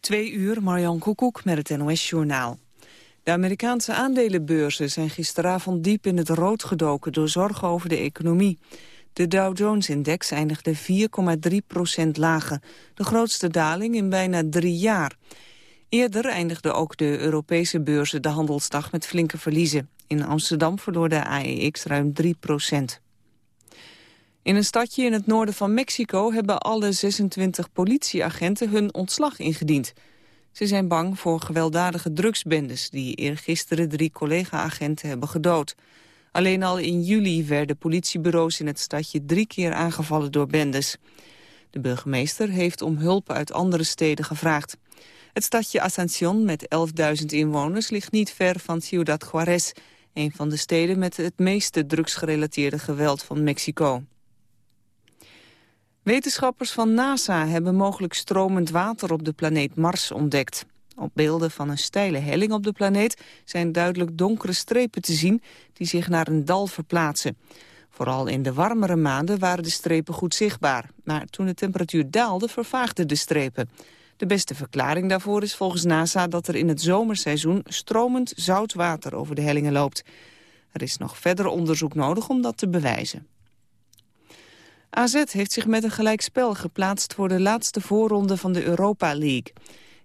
Twee uur, Marjan Koekoek met het NOS-journaal. De Amerikaanse aandelenbeurzen zijn gisteravond diep in het rood gedoken... door zorgen over de economie. De Dow Jones-index eindigde 4,3 procent lager. De grootste daling in bijna drie jaar. Eerder eindigden ook de Europese beurzen de handelsdag met flinke verliezen. In Amsterdam verloor de AEX ruim 3 procent. In een stadje in het noorden van Mexico hebben alle 26 politieagenten hun ontslag ingediend. Ze zijn bang voor gewelddadige drugsbendes die eergisteren drie collega-agenten hebben gedood. Alleen al in juli werden politiebureaus in het stadje drie keer aangevallen door bendes. De burgemeester heeft om hulp uit andere steden gevraagd. Het stadje Asunción met 11.000 inwoners ligt niet ver van Ciudad Juarez, een van de steden met het meeste drugsgerelateerde geweld van Mexico. Wetenschappers van NASA hebben mogelijk stromend water op de planeet Mars ontdekt. Op beelden van een steile helling op de planeet zijn duidelijk donkere strepen te zien die zich naar een dal verplaatsen. Vooral in de warmere maanden waren de strepen goed zichtbaar. Maar toen de temperatuur daalde vervaagden de strepen. De beste verklaring daarvoor is volgens NASA dat er in het zomerseizoen stromend zout water over de hellingen loopt. Er is nog verder onderzoek nodig om dat te bewijzen. AZ heeft zich met een gelijkspel geplaatst voor de laatste voorronde van de Europa League.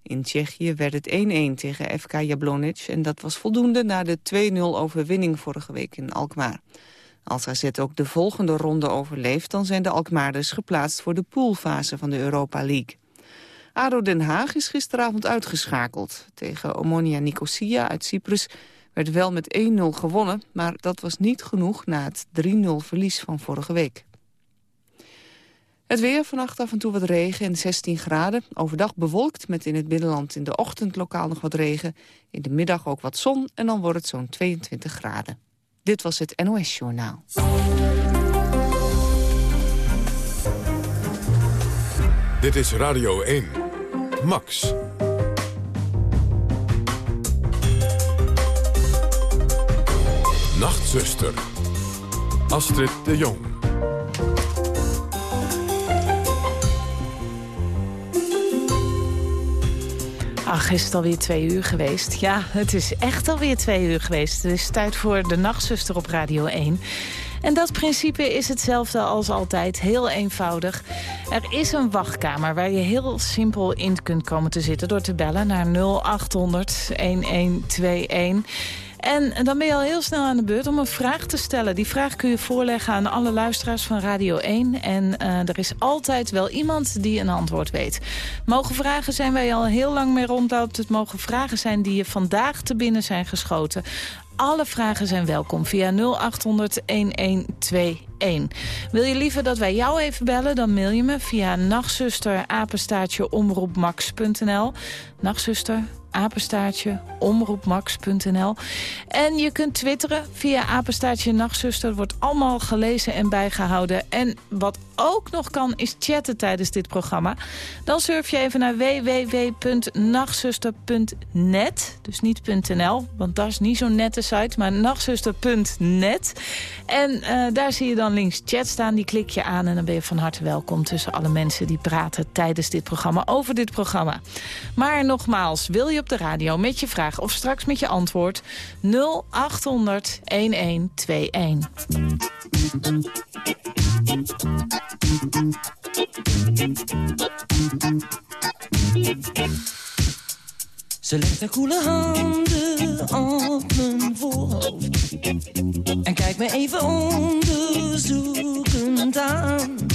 In Tsjechië werd het 1-1 tegen FK Jablonec en dat was voldoende na de 2-0 overwinning vorige week in Alkmaar. Als AZ ook de volgende ronde overleeft, dan zijn de Alkmaarders geplaatst voor de poolfase van de Europa League. ADO Den Haag is gisteravond uitgeschakeld. Tegen Omonia Nicosia uit Cyprus werd wel met 1-0 gewonnen, maar dat was niet genoeg na het 3-0 verlies van vorige week. Het weer, vannacht af en toe wat regen en 16 graden. Overdag bewolkt met in het binnenland in de ochtend lokaal nog wat regen. In de middag ook wat zon en dan wordt het zo'n 22 graden. Dit was het NOS Journaal. Dit is Radio 1. Max. Nachtzuster. Astrid de Jong. Ach, is het alweer twee uur geweest? Ja, het is echt alweer twee uur geweest. Het is tijd voor de Nachtzuster op Radio 1. En dat principe is hetzelfde als altijd, heel eenvoudig. Er is een wachtkamer waar je heel simpel in kunt komen te zitten... door te bellen naar 0800 1121. En dan ben je al heel snel aan de beurt om een vraag te stellen. Die vraag kun je voorleggen aan alle luisteraars van Radio 1. En uh, er is altijd wel iemand die een antwoord weet. Mogen vragen zijn wij al heel lang mee rondloopt. Het mogen vragen zijn die je vandaag te binnen zijn geschoten. Alle vragen zijn welkom via 0800-1121. Wil je liever dat wij jou even bellen, dan mail je me via nachtzuster omroepmax.nl. Nachtzuster apenstaartje omroepmax.nl. En je kunt twitteren via apenstaartje nachtzuster. wordt allemaal gelezen en bijgehouden. En wat ook nog kan is chatten tijdens dit programma. Dan surf je even naar www.nachtzuster.net. Dus niet .nl, want dat is niet zo'n nette site. Maar nachtzuster.net. En uh, daar zie je dan links chat staan. Die klik je aan en dan ben je van harte welkom... tussen alle mensen die praten tijdens dit programma over dit programma. Maar nogmaals, wil je op de radio met je vraag of straks met je antwoord. 0800 1121. Ze legt haar koele handen op mijn voorhoofd. En kijkt me even onderzoekend aan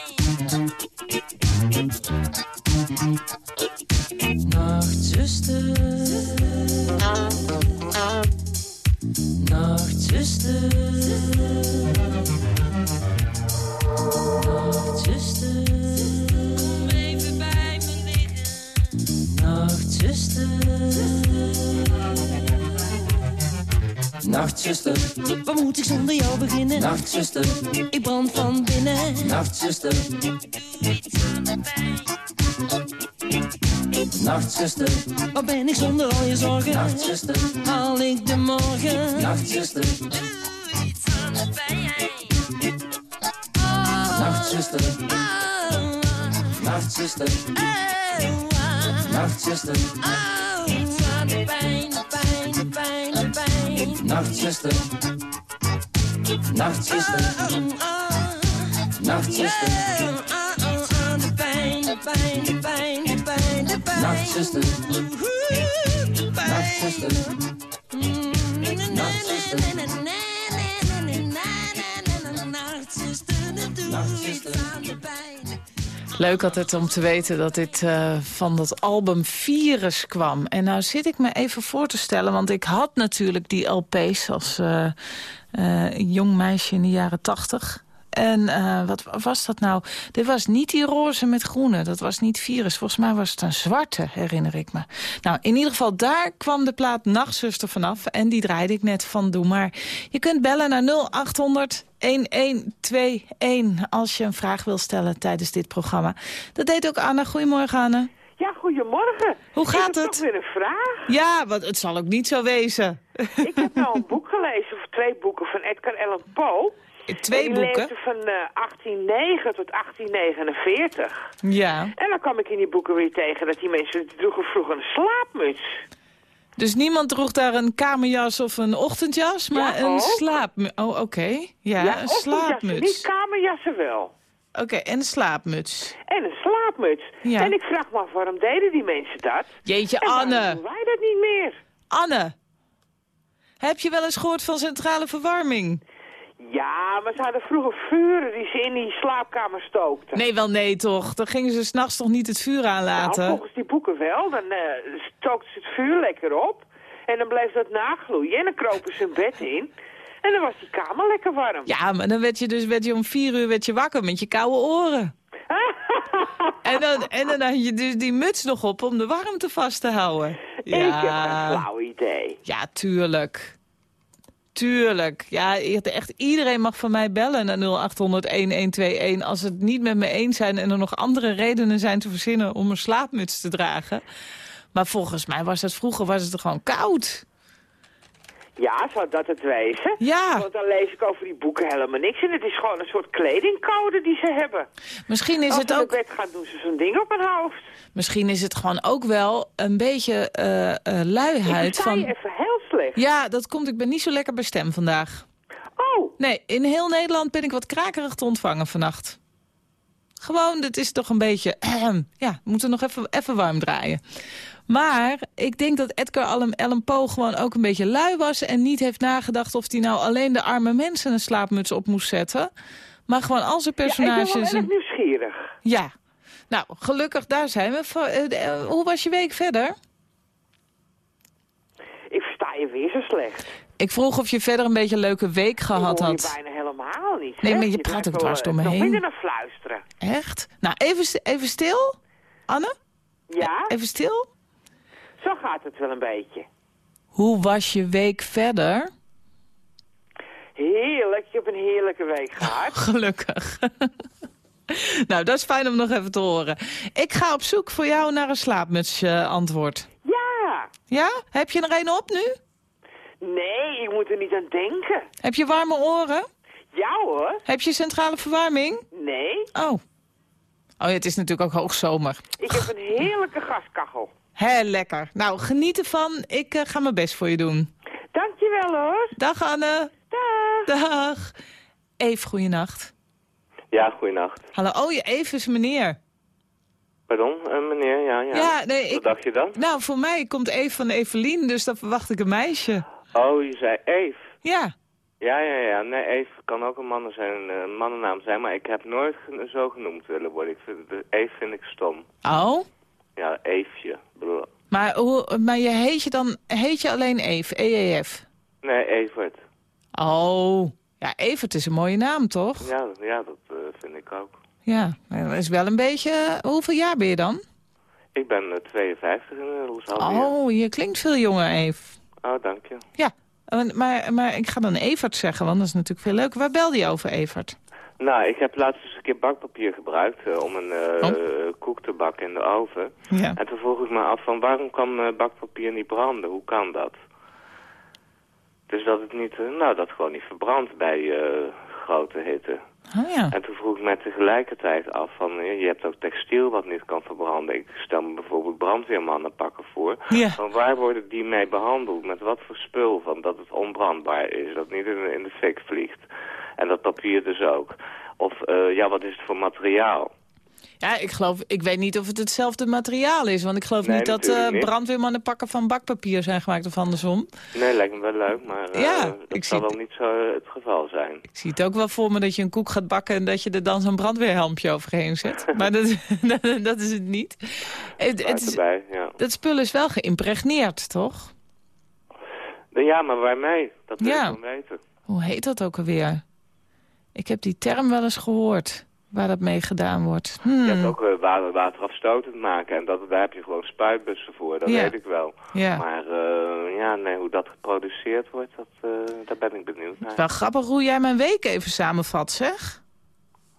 Zonder jou beginnen? nachtzuster, Ik brand van binnen. nachtzuster, iets aan de pijn. nachtzuster, Waar ben ik zonder al je zorgen? nachtzuster, Haal ik de morgen? nachtzuster, Doe iets aan de pijn. nachtzuster, Oh, nachtzuster, oh, oh, nachtzuster, oh. Iets aan de pijn, de pijn, de pijn, de pijn. nachtzuster, Nachtzuster, nachtzuster. De pijn, de pijn, de pijn, de pijn, de pijn. Nachtzuster, nachtzuster. Leuk altijd om te weten dat dit uh, van dat album Virus kwam. En nou zit ik me even voor te stellen, want ik had natuurlijk die LP's als... Uh, eh, jong meisje in de jaren tachtig. En eh, wat was dat nou? Dit was niet die roze met groene. Dat was niet virus. Volgens mij was het een zwarte, herinner ik me. Nou, in ieder geval, daar kwam de plaat Nachtzuster vanaf. En die draaide ik net van Doe Maar. Je kunt bellen naar 0800 1121 als je een vraag wil stellen tijdens dit programma. Dat deed ook Anne. Goedemorgen, Anne. Ja, goedemorgen. Hoe gaat ik heb het? toch weer een vraag. Ja, want het zal ook niet zo wezen. Ik heb nou een boek gelezen, of twee boeken, van Edgar Allan Poe. Twee En die boeken? leefde van eh 1809 tot 1849. Ja. En dan kwam ik in die boeken weer tegen dat die mensen droegen vroeger een slaapmuts. Dus niemand droeg daar een kamerjas of een ochtendjas, maar Ja, een slaapmuts. Oh, oké. Ja, een ochtendjassen, slaapmuts. Niet kamerjassen wel. Oké, en een slaapmuts. En een slaapmuts. Ja. En ik vraag me af, waarom deden die mensen dat? Jeetje, En Anne. doen wij dat niet meer? Anne. Heb je wel eens gehoord van centrale verwarming? Ja, maar ze hadden vroeger vuren die ze in die slaapkamer stookten. Nee, wel nee toch. Dan gingen ze s'nachts toch niet het vuur aanlaten? Nou, volgens die boeken wel. Dan eh stookten ze het vuur lekker op. En dan bleef dat nagloeien. En dan kropen ze hun bed in. En dan was die kamer lekker warm. Ja, maar dan werd je dus werd je om vier uur werd je wakker met je koude oren. En dan, en dan had je dus die muts nog op om de warmte vast te houden. Ik heb een flauw idee. Ja, tuurlijk. Tuurlijk. Ja, echt iedereen mag van mij bellen naar 0800-1121... als ze het niet met me eens zijn en er nog andere redenen zijn te verzinnen... om een slaapmuts te dragen. Maar volgens mij was het vroeger was het gewoon koud. Ja, zou dat het wezen? Ja, Want dan lees ik over die boeken helemaal niks. En het is gewoon een soort kledingcode die ze hebben. misschien is Als het ze ook... bed gaan, doen ze zo'n ding op hun hoofd. Misschien is het gewoon ook wel een beetje eh, Ik luiheid je van... even heel slecht. Ja, dat komt. Ik ben niet zo lekker bij stem vandaag. Oh, Nee, in heel Nederland ben ik wat krakerig te ontvangen vannacht. Gewoon, het is toch een beetje... ja, we moeten nog even, even warm draaien. Maar ik denk dat Edgar Allan, Poe gewoon ook een beetje lui was... en niet heeft nagedacht of hij nou alleen de arme mensen een slaapmuts op moest zetten. Maar gewoon al zijn ja, ik ben personages... wel erg een- nieuwsgierig. ja. Nou, gelukkig, daar zijn we. Eh, eh, Hoe was je week verder? Ik versta je weer zo slecht. Ik vroeg of je verder een beetje een leuke week gehad Ik had. je bijna helemaal niet. Nee, maar je praat ook dwars door me eh, heen. Nog minder naar fluisteren. Echt? Nou, even, even stil. Anne, Ja, even stil. Zo gaat het wel een beetje. Hoe was je week verder? Heerlijk, je hebt een heerlijke week gehad. Gelukkig. nou, dat is fijn om nog even te horen. Ik ga op zoek voor jou naar een slaapmuts eh, antwoord. Ja, Ja? Heb je er een op nu? nee, ik moet er niet aan denken. Heb je warme oren? Ja hoor, Heb je centrale verwarming? nee, Oh. Oh, ja, het is natuurlijk ook hoogzomer. ik heb een heerlijke gaskachel. Hé, lekker. Nou, geniet ervan. Ik eh, ga mijn best voor je doen. Dankjewel hoor. Dag Anne. Dag. Dag. Eve, goeienacht. Ja, goeienacht. Hallo. Oh, je Eve is meneer. Pardon, eh, meneer, ja, ja. Ja, nee, Wat ik... dacht je dan? Nou, voor mij komt Eve van Evelien, dus dan verwacht ik een meisje. Oh, je zei Eve. Ja. Ja, ja, ja. Nee, Eve kan ook een, mannen zijn, eh, een mannennaam zijn, maar ik heb nooit zo genoemd willen worden. Ik vind, Eve vind ik stom. Oh? Ja, Eefje. Maar, hoe, maar je heet je dan, heet je alleen Eve, EEF? Nee, Evert. Oh. Ja, Evert is een mooie naam, toch? Ja, ja dat eh, vind ik ook. Ja, dat is wel een beetje... Hoeveel jaar ben je dan? Ik ben eh, 52 inmiddels alweer. Oh, je klinkt veel jonger, Eve. Oh, dank je. Ja, maar, maar ik ga dan Evert zeggen, want dat is natuurlijk veel leuker. Waar belde je over, Evert? Nou, ik heb laatst eens een keer bakpapier gebruikt eh, om een Oh. eh, koek te bakken in de oven. Ja. En toen vroeg ik me af van waarom kan eh, bakpapier niet branden? Hoe kan dat? Dus dat het niet, nou dat gewoon niet verbrandt bij grote hitte. Oh ja. En toen vroeg ik me tegelijkertijd af van, je hebt ook textiel wat niet kan verbranden. Ik stel me bijvoorbeeld brandweermannen pakken voor. Ja. Van waar worden die mee behandeld? Met wat voor spul? Van dat het onbrandbaar is, dat het niet in de fik vliegt. En dat papier dus ook. Of eh, ja, wat is het voor materiaal? Ja, ik geloof, ik weet niet of het hetzelfde materiaal is. Want ik geloof Nee, niet dat niet. brandweermannen pakken van bakpapier zijn gemaakt of andersom. Nee, lijkt me wel leuk, maar eh, Ja, dat ik zal wel niet zo het geval zijn. Ik zie het ook wel voor me dat je een koek gaat bakken... en dat je er dan zo'n brandweerhelmpje overheen zet. maar dat, dat, dat is het niet. Het, het is, ja. dat spul is wel geïmpregneerd, toch? Ja, maar waarmee? Dat wil Ja. ik wel weten. Hoe heet dat ook alweer? Ik heb die term wel eens gehoord, waar dat mee gedaan wordt. Hmm, Je hebt ook uh, water, waterafstotend maken en dat, daar heb je gewoon spuitbussen voor, dat Ja. weet ik wel. ja. Maar eh, ja, nee, hoe dat geproduceerd wordt, dat, eh, daar ben ik benieuwd naar. Wel grappig hoe jij mijn week even samenvat, zeg.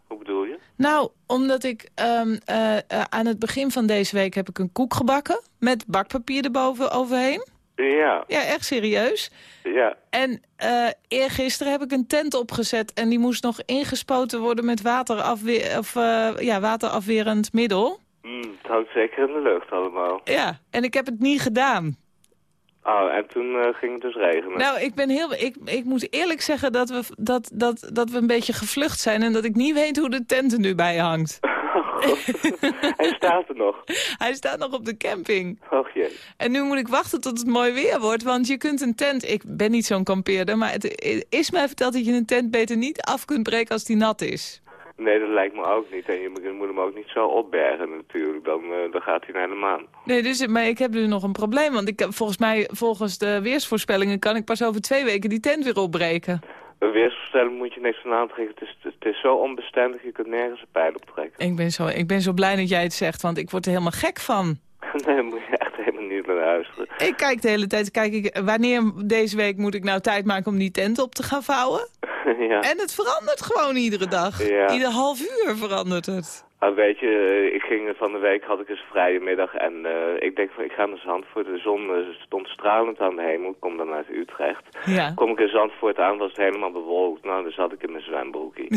Hoe bedoel je? Nou, omdat ik ehm, eh, eh, aan het begin van deze week heb ik een koek gebakken... met bakpapier erboven overheen. Ja, Ja, echt serieus. ja. En eh eergisteren heb ik een tent opgezet... en die moest nog ingespoten worden met waterafweer, of, eh, ja, waterafwerend middel. Mm, het houdt zeker in de lucht allemaal. Ja, en ik heb het niet gedaan. Oh, en toen eh, ging het dus regenen. Nou, ik, ben heel, ik, ik moet eerlijk zeggen dat we, dat, dat, dat we een beetje gevlucht zijn... en dat ik niet weet hoe de tent er nu bij hangt. Hij staat er nog. Hij staat nog op de camping. Och jee. En nu moet ik wachten tot het mooi weer wordt, want je kunt een tent... Ik ben niet zo'n kampeerder, maar het is mij verteld dat je een tent beter niet af kunt breken als die nat is. Nee, dat lijkt me ook niet. En je moet, je moet hem ook niet zo opbergen natuurlijk. Dan, eh, dan gaat hij naar de maan. Nee, dus, maar ik heb dus nog een probleem, want ik, volgens mij, volgens de weersvoorspellingen... kan ik pas over twee weken die tent weer opbreken. Een weersverstelling moet je niks van aantrekken. Het is, het is zo onbestendig, je kunt nergens een pijl op trekken. Ik ben, zo, ik ben zo blij dat jij het zegt, want ik word er helemaal gek van. nee, daar moet je echt helemaal niet naar luisteren. Ik kijk de hele tijd, kijk ik, wanneer deze week moet ik nou tijd maken om die tent op te gaan vouwen? ja. En het verandert gewoon iedere dag. Ja. Ieder half uur verandert het. Maar weet je, eh, ik ging van de week, had ik eens vrije middag en eh, ik denk van ik ga naar Zandvoort. De zon eh, stond stralend aan de hemel, ik kom dan uit Utrecht. Ja. Kom ik in Zandvoort aan, was het helemaal bewolkt. Nou, dan zat ik in mijn zwembroekie.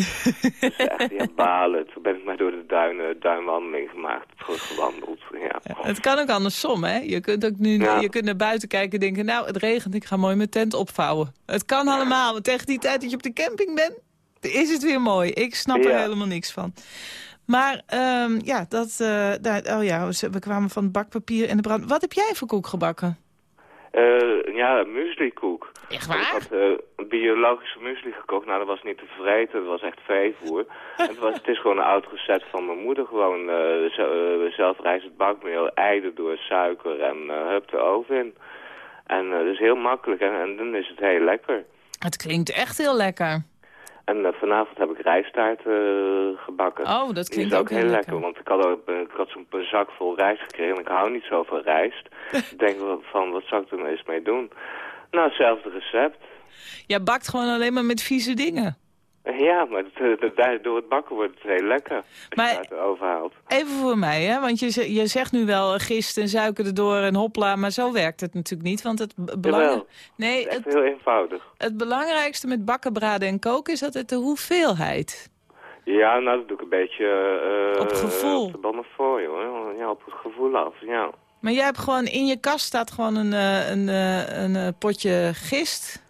dus echt, ja, balen. Toen ben ik maar door de duinen, duinwandeling gemaakt, teruggewandeld. Ja. Het kan ook andersom, hè? Je kunt ook nu Ja. je kunt naar buiten kijken en denken... nou, het regent, ik ga mooi mijn tent opvouwen. Het kan allemaal, want tegen die tijd dat je op de camping bent... is het weer mooi. Ik snap er helemaal niks van. Maar ehm, ja, dat, eh, daar, oh ja, we kwamen van het bakpapier en de brand. Wat heb jij voor koek gebakken? Eh, ja, mueslikoek. Echt Ik had een biologische muesli gekocht. Nou, dat was niet te vreten. Dat was echt veevoer. het, was, het is gewoon een oud recept van mijn moeder. Gewoon eh, zelfrijzend bakmeel, ei door suiker en hup de oven in. En uh, dus heel makkelijk en, en dan is het heel lekker. Het klinkt echt heel lekker. En uh, vanavond rijstaart uh, gebakken. Oh, dat klinkt ook, ook heel lekker. lekker. Want ik had, ook, ik had zo'n zak vol rijst gekregen en ik hou niet zo van rijst. ik denk van, wat zou ik er nou eens mee doen? Nou, hetzelfde recept. Jij bakt gewoon alleen maar met vieze dingen. Ja, maar het, het, door het bakken wordt het heel lekker. Als maar, je het overhaalt. Even voor mij, hè? want je, je zegt nu wel gist en suiker erdoor en hopla, maar zo werkt het natuurlijk niet. Want het, belang... nee, het is heel eenvoudig. Het belangrijkste met bakken, braden en koken is altijd de hoeveelheid. Ja, nou dat doe ik een beetje... Uh, op gevoel. Op de voor, joh. Ja, op het gevoel af, ja. Maar jij hebt gewoon, in je kast staat gewoon een, een, een, een potje gist...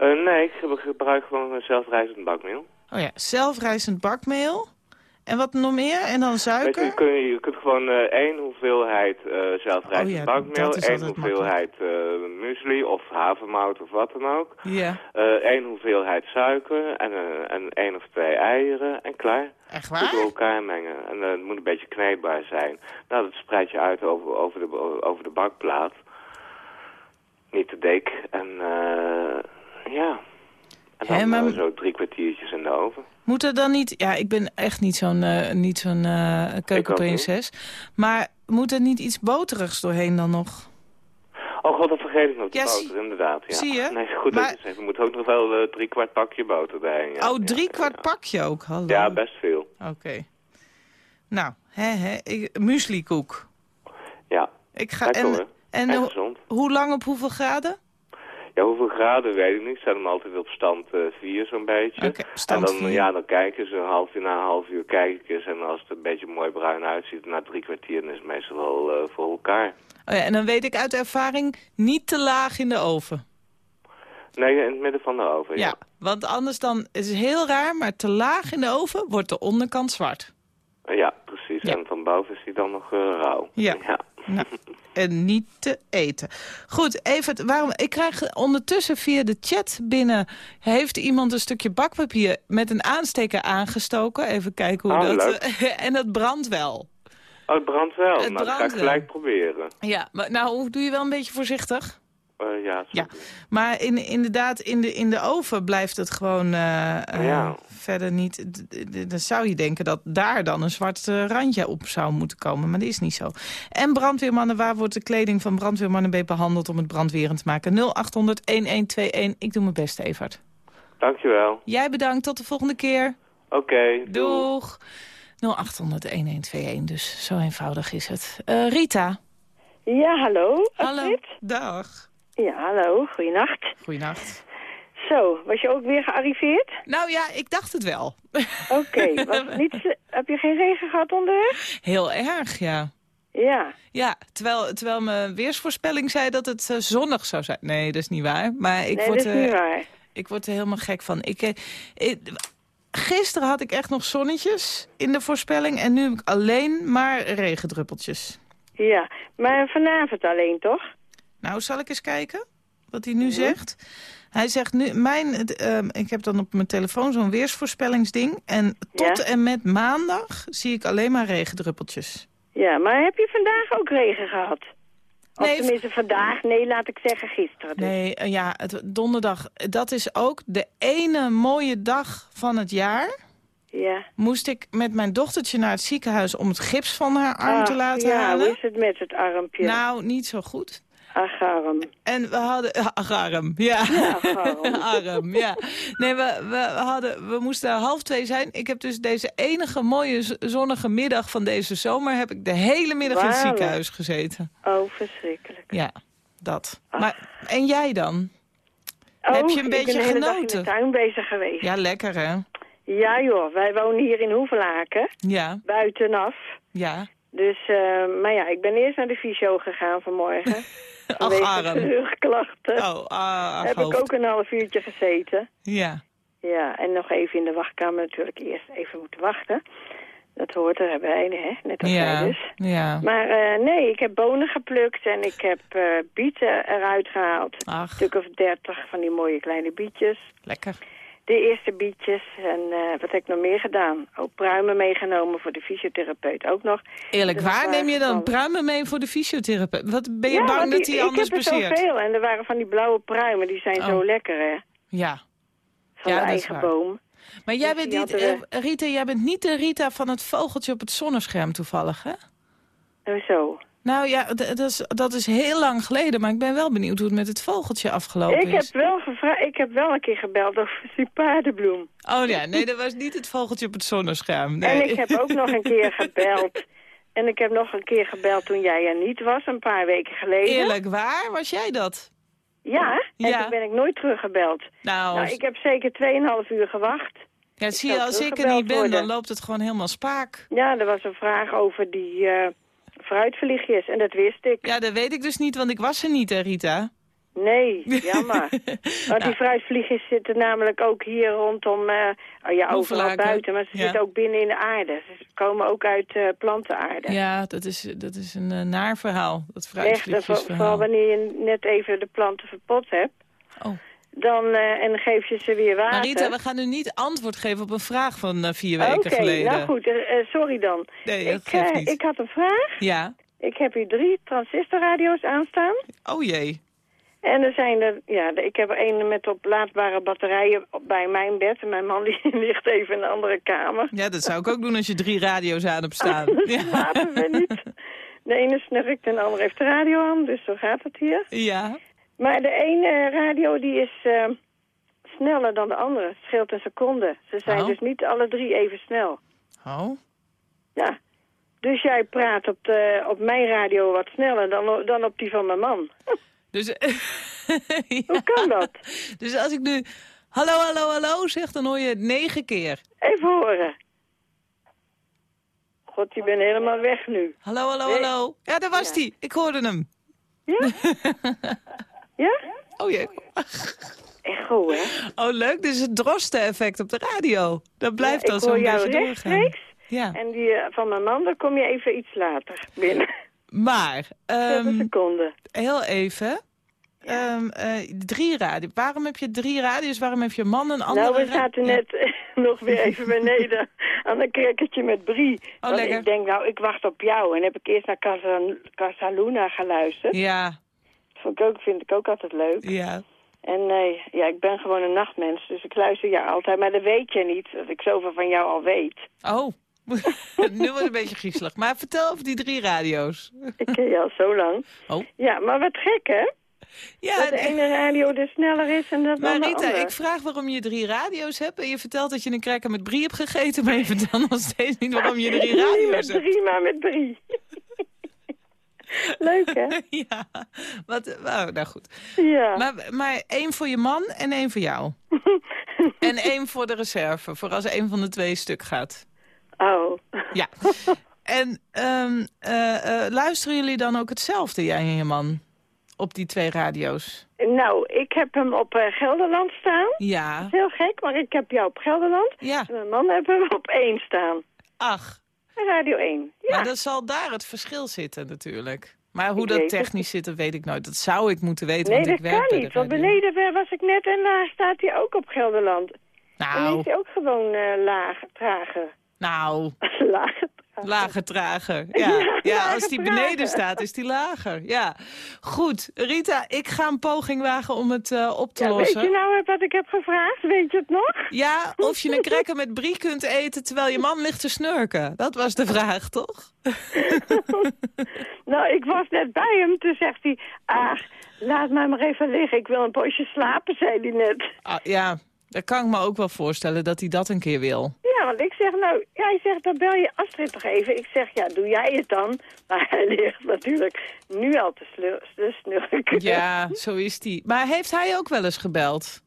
Uh, nee, ik gebruik gewoon zelfrijzend bakmeel. Oh ja, zelfrijzend bakmeel. En wat nog meer? En dan suiker? je, kun, je kunt gewoon uh, één hoeveelheid uh, oh, ja, bakmeel, één hoeveelheid uh, muesli of havermout of wat dan ook. Ja. één hoeveelheid suiker en, en één of twee eieren en klaar. Echt waar? Goed door elkaar mengen. En het moet een beetje kneedbaar zijn. Nou, dat spreid je uit over, over, de, over de bakplaat. Niet te dik. En ja. En dan He, maar... zo drie kwartiertjes in de oven. Moet er dan niet... Ja, ik ben echt niet zo'n uh, niet zo'n uh, keukenprinses. Maar moet er niet iets boterigs doorheen dan nog? Oh god, dat vergeet ik nog, de ja, boter, inderdaad. Ja. Zie je? Nee, goed maar... dat je zegt. We moeten ook nog wel uh, drie kwart pakje boter bij. Ja. Oh, drie kwart pakje ook? Hallo. Ja, best veel. Oké. Nou, hè, hè. Ik, mueslikoek. Ja, ik ga, Lekker, en, en, en hoe lang op hoeveel graden? Ja, hoeveel graden weet ik niet. Ze hem altijd op stand 4 uh, zo'n beetje. Okay, stand en dan, vier. ja, dan kijken ze een half uur na een half uur kijk ik eens. En als het een beetje mooi bruin uitziet, na drie kwartier, dan is het meestal wel uh, voor elkaar. Oh ja, en dan weet ik uit ervaring niet te laag in de oven. Nee, in het midden van de oven, ja. ja. want anders dan, het is heel raar, maar te laag in de oven wordt de onderkant zwart. Ja, precies. Ja. En van boven is hij dan nog uh, rauw. Ja. ja. Nou, en niet te eten. Goed, even, waarom, ik krijg ondertussen via de chat binnen... heeft iemand een stukje bakpapier met een aansteker aangestoken. Even kijken hoe oh, dat... en het brandt wel. Oh, het brandt wel. Het nou, dat ga ik gelijk proberen. Ja, maar nou, doe je wel een beetje voorzichtig? Uh, ja, ja, maar in, inderdaad, in de, in de oven blijft het gewoon uh, ja. verder niet... Dan zou je denken dat daar dan een zwart randje op zou moeten komen. Maar dat is niet zo. En brandweermannen, waar wordt de kleding van brandweermannen mee behandeld... om het brandwerend te maken? 0800-1121. Ik doe mijn best, Evert. Dankjewel. Jij bedankt. Tot de volgende keer. Oké. Okay, doeg. 0800-1121. Dus zo eenvoudig is het. Uh, Rita. Ja, hallo. Hallo. Dag. Ja, hallo. Goeienacht. Goeienacht. Zo, was je ook weer gearriveerd? Nou ja, ik dacht het wel. Oké, heb je geen regen gehad onderweg? Heel erg, ja. Ja. Ja, terwijl, terwijl mijn weersvoorspelling zei dat het uh, zonnig zou zijn. Nee, dat is niet waar. Maar ik nee, word, dat is niet uh, waar. Ik word er helemaal gek van. Ik, uh, ik, gisteren had ik echt nog zonnetjes in de voorspelling. En nu heb ik alleen maar regendruppeltjes. Ja, maar vanavond alleen toch? Nou, zal ik eens kijken wat hij nu -hmm. zegt. Hij zegt nu, mijn, uh, ik heb dan op mijn telefoon zo'n weersvoorspellingsding. En tot ja. en met maandag zie ik alleen maar regendruppeltjes. Ja, maar heb je vandaag ook regen gehad? Of Nee, tenminste vandaag, nee, laat ik zeggen gisteren. Dus. Nee, uh, ja, het, donderdag, dat is ook de ene mooie dag van het jaar. Ja. Moest ik met mijn dochtertje naar het ziekenhuis om het gips van haar arm te laten ja, halen. hoe is het met het armpje? Nou, niet zo goed. Ach, arm. En we hadden... Ach, arm, ja. Ja, arm, ja. Nee, we, we, hadden, we moesten half twee zijn. Ik heb dus deze enige mooie zonnige middag van deze zomer... heb ik de hele middag in het ziekenhuis gezeten. Oh, verschrikkelijk. Ja, dat. Ach. Maar, en jij dan? Oh, Heb je een ik beetje hele dag in genoten? de tuin bezig geweest. Ja, lekker hè? Ja joh, wij wonen hier in Hoevelaken, Ja, buitenaf. ja. Dus, eh, maar ja, ik ben eerst naar de fysio gegaan vanmorgen. Ach, rugklachten. Oh, ah, Heb hoofd. ik ook een half uurtje gezeten. Ja, Ja, en nog even in de wachtkamer natuurlijk eerst even moeten wachten. Dat hoort erbij, hè? net als ja, dus. ja. Maar eh, nee, ik heb bonen geplukt en ik heb eh, bieten eruit gehaald. Ach, Een stuk of dertig van die mooie kleine bietjes. lekker. De eerste bietjes en eh, wat heb ik nog meer gedaan? Ook pruimen meegenomen voor de fysiotherapeut ook nog. Eerlijk, Dus waar neem je dan van- pruimen mee voor de fysiotherapeut? Wat ben je Ja, bang dat die- hij anders Ik heb er bezeert? zoveel en er waren van die blauwe pruimen, die zijn Oh. zo lekker hè. Ja. Van Ja, de eigen boom. Maar jij Dus bent niet, hadden eh, Rita, jij bent niet de Rita van het vogeltje op het zonnescherm toevallig, hè? En zo. Nou ja, dat is, dat is heel lang geleden, maar ik ben wel benieuwd hoe het met het vogeltje afgelopen Ik heb, is. wel gevraagd, ik heb wel een keer gebeld over die paardenbloem. Oh ja, nee, dat was niet het vogeltje op het zonnescherm. Nee. En ik heb ook nog een keer gebeld. En ik heb nog een keer gebeld toen jij er niet was, een paar weken geleden. Eerlijk waar, was jij dat? Ja, en Ja. toen ben ik nooit teruggebeld. Nou, Nou, ik heb zeker 2,5 uur gewacht. ja, zie je, als ik er niet ben, dan loopt het gewoon helemaal spaak. Ja, er was een vraag over die eh fruitvliegjes en dat wist ik. Ja, dat weet ik dus niet, want ik was er niet, hè, Rita? Nee, jammer. Want Nou. die fruitvliegjes zitten namelijk ook hier rondom, oh ja, overal buiten. Maar ze Ja. zitten ook binnen in de aarde. Ze komen ook uit eh plantenaarde. Ja, dat is, dat is een eh, naar verhaal, dat Echt, en voor- vooral fruitvliegjesverhaal. wanneer je net even de planten verpot hebt. Oh. Dan, eh, en dan geef je ze weer water. Maar Rita, we gaan nu niet antwoord geven op een vraag van eh, vier weken Oké, geleden. nou goed, eh, sorry dan. Nee, dat ik, niet. ik had een vraag. Ja, Ik heb hier drie transistorradio's aanstaan. oh jee. En er zijn er, ja, ik heb er een met oplaadbare batterijen bij mijn bed. En mijn man die ligt even in een andere kamer. Ja, dat zou ik ook doen als je drie radio's aan hebt staan. Dus Ja. slapen we niet. De ene snurkt en de andere heeft de radio aan, dus zo gaat het hier. ja. Maar de ene radio die is eh, sneller dan de andere. Het scheelt een seconde. Ze zijn Oh. dus niet alle drie even snel. Oh. Ja. Dus jij praat op, de, op mijn radio wat sneller dan, dan op die van mijn man. Dus, Ja. Hoe kan dat? dus als ik nu hallo, hallo, hallo zeg, dan hoor je het negen keer. Even horen. God, je bent helemaal weg nu. Hallo, hallo, Nee. hallo. Ja, daar was Ja. die. Ik hoorde hem. Ja? ja? Oh jee. Echo, hè? Oh, leuk. Dus het drosten-effect op de radio. Dat blijft Ja, hoor zo'n beetje doorgaan. rechtstreeks. Ja. En die eh, van mijn man, daar kom je even iets later binnen. Maar, Een ehm, seconde. heel even. Ehm, eh, drie radio. Waarom heb je drie radio's? Waarom heeft je man een andere Nou, we zaten net eh, nog weer even beneden aan een crackertje met brie. Want lekker. ik denk, nou, ik wacht op jou. En heb ik eerst naar Casa, Casa Luna geluisterd. Ja, vond ik ook, vind ik ook altijd leuk. ja. En nee, ja, ik ben gewoon een nachtmens, dus ik luister jou altijd. Maar dat weet je niet, dat ik zoveel van jou al weet. Oh, nu wordt het een beetje griezelig. Maar vertel over die drie radio's. Ik ken je al zo lang. Oh. Ja, maar wat gek, hè? Ja, dat de ene radio dus sneller is en dat maar dan de Rita, andere. ik vraag waarom je drie radio's hebt. En je vertelt dat je een cracker met brie hebt gegeten. Maar je vertelt nog steeds niet waarom je drie Niet radio's met hebt. drie, maar met drie. Leuk, hè? Ja, wat, oh, nou goed. Ja. Maar, maar één voor je man en één voor jou. en één voor de reserve, voor als één van de twee stuk gaat. Oh. Ja. En ehm, eh, eh, luisteren jullie dan ook hetzelfde, jij en je man? Op die twee radio's? Nou, ik heb hem op eh, Gelderland staan. Ja. Heel gek, maar ik heb jou op Gelderland. Ja. En mijn man heeft hem op één staan. Ach, Radio 1. Ja. maar dan zal daar het verschil zitten natuurlijk. Maar hoe Ik dat het. technisch zit, dat weet ik nooit. Dat zou ik moeten weten, nee, want dat ik werk kan bij niet. de Want beneden was ik net en daar staat hij ook op Gelderland. En Nou, is hij ook gewoon eh laag, trager. nou, laag, trager. lager trager. Ja, Ja, als die trager. beneden staat, is die lager. Ja, goed. Rita, ik ga een poging wagen om het eh, op te Ja, weet lossen. je nou wat ik heb gevraagd? Weet je het nog? Ja, of je een cracker met brie kunt eten terwijl je man ligt te snurken. Dat was de vraag, toch? Nou, ik was net bij hem. Toen zegt hij, ah, laat mij maar even liggen. Ik wil een poosje slapen, zei hij net. Ah, ja, dat kan ik me ook wel voorstellen dat hij dat een keer wil. Ja, want ik zeg, nou, jij zegt, dan bel je Astrid toch even. Ik zeg, ja, doe jij het dan? Maar hij ligt natuurlijk nu al te, snurken. Ja, zo is die. Maar heeft hij ook wel eens gebeld?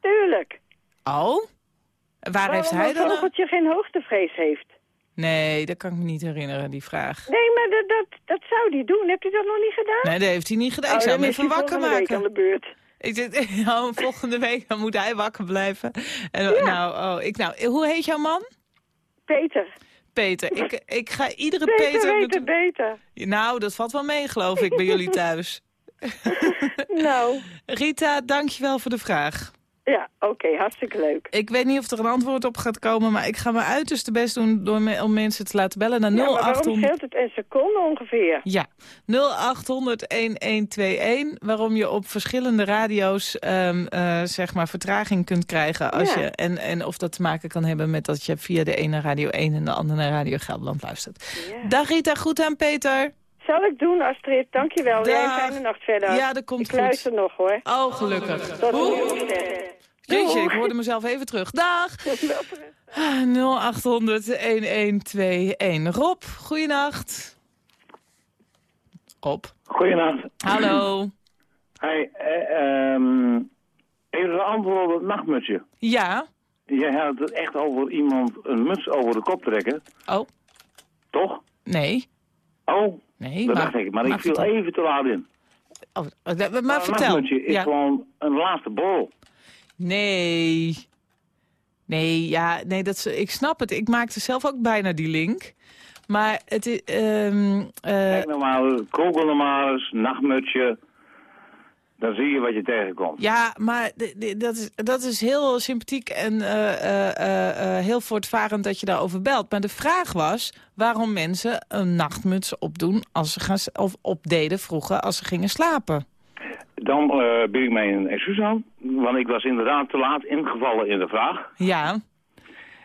Tuurlijk. Oh? Waar heeft Waarom hij een dan... een- vogeltje geen hoogtevrees heeft. Nee, dat kan ik me niet herinneren, die vraag. Nee, maar dat, dat, dat zou hij doen. Hebt u dat nog niet gedaan? Nee, dat heeft hij niet gedaan. Oh, ik zou dan hem even hij wakker week maken. aan de beurt. Ik zit, nou, volgende week dan moet hij wakker blijven. En, Nou, oh, ik, nou, hoe heet jouw man? Peter. Peter. Ik, ik ga iedere Peter, Peter... met- beter. Nou, dat valt wel mee, geloof ik, bij jullie thuis. Nou, Rita, dankjewel voor de vraag. Ja, oké, hartstikke leuk. Ik weet niet of er een antwoord op gaat komen, maar ik ga mijn uiterste best doen door me- om mensen te laten bellen naar Ja, maar waarom 0800. scheelt het een seconde ongeveer? Ja, 0800-1121, waarom je op verschillende radio's ehm, eh, zeg maar vertraging kunt krijgen. Als Ja. je, en, en of dat te maken kan hebben met dat je via de ene Radio 1 en de andere naar Radio Gelderland luistert. Ja. Dag Rita, goed aan Peter. Zal ik doen, Astrid? Dankjewel. Jij een Dag. fijne nacht verder. Ja, dat komt ik goed. luister nog, hoor. Oh, gelukkig. Tot Oeh, ziens. Jeetje, ik hoorde mezelf even terug. Dag. Wel terug. 0800-1121. Rob, goeienacht. Rob, Goedenacht. hallo. Hey, eh, ehm, even een antwoord op het nachtmutsje. Ja, Jij had het echt over iemand een muts over de kop trekken, oh, toch? nee. Oh, Nee, dat maar, dacht ik, maar, ik viel even te laat in. Oh, oh, maar, Maar een vertel. nachtmutsje is Ja. gewoon een laatste borrel. Nee. Nee, ja, nee, dat is, ik snap het. Ik maakte zelf ook bijna die link. Maar het is... ehm, eh, Kijk nou maar, kogel maar eens, nachtmutsje. Dan zie je wat je tegenkomt. ja, maar dat is, dat is heel sympathiek en eh, eh, eh, heel voortvarend dat je daarover belt. Maar de vraag was waarom mensen een nachtmuts opdoen als ze gaan, of opdeden vroeger als ze gingen slapen. Dan bied ik mij een excuus aan, want ik was inderdaad te laat ingevallen in de vraag. Ja,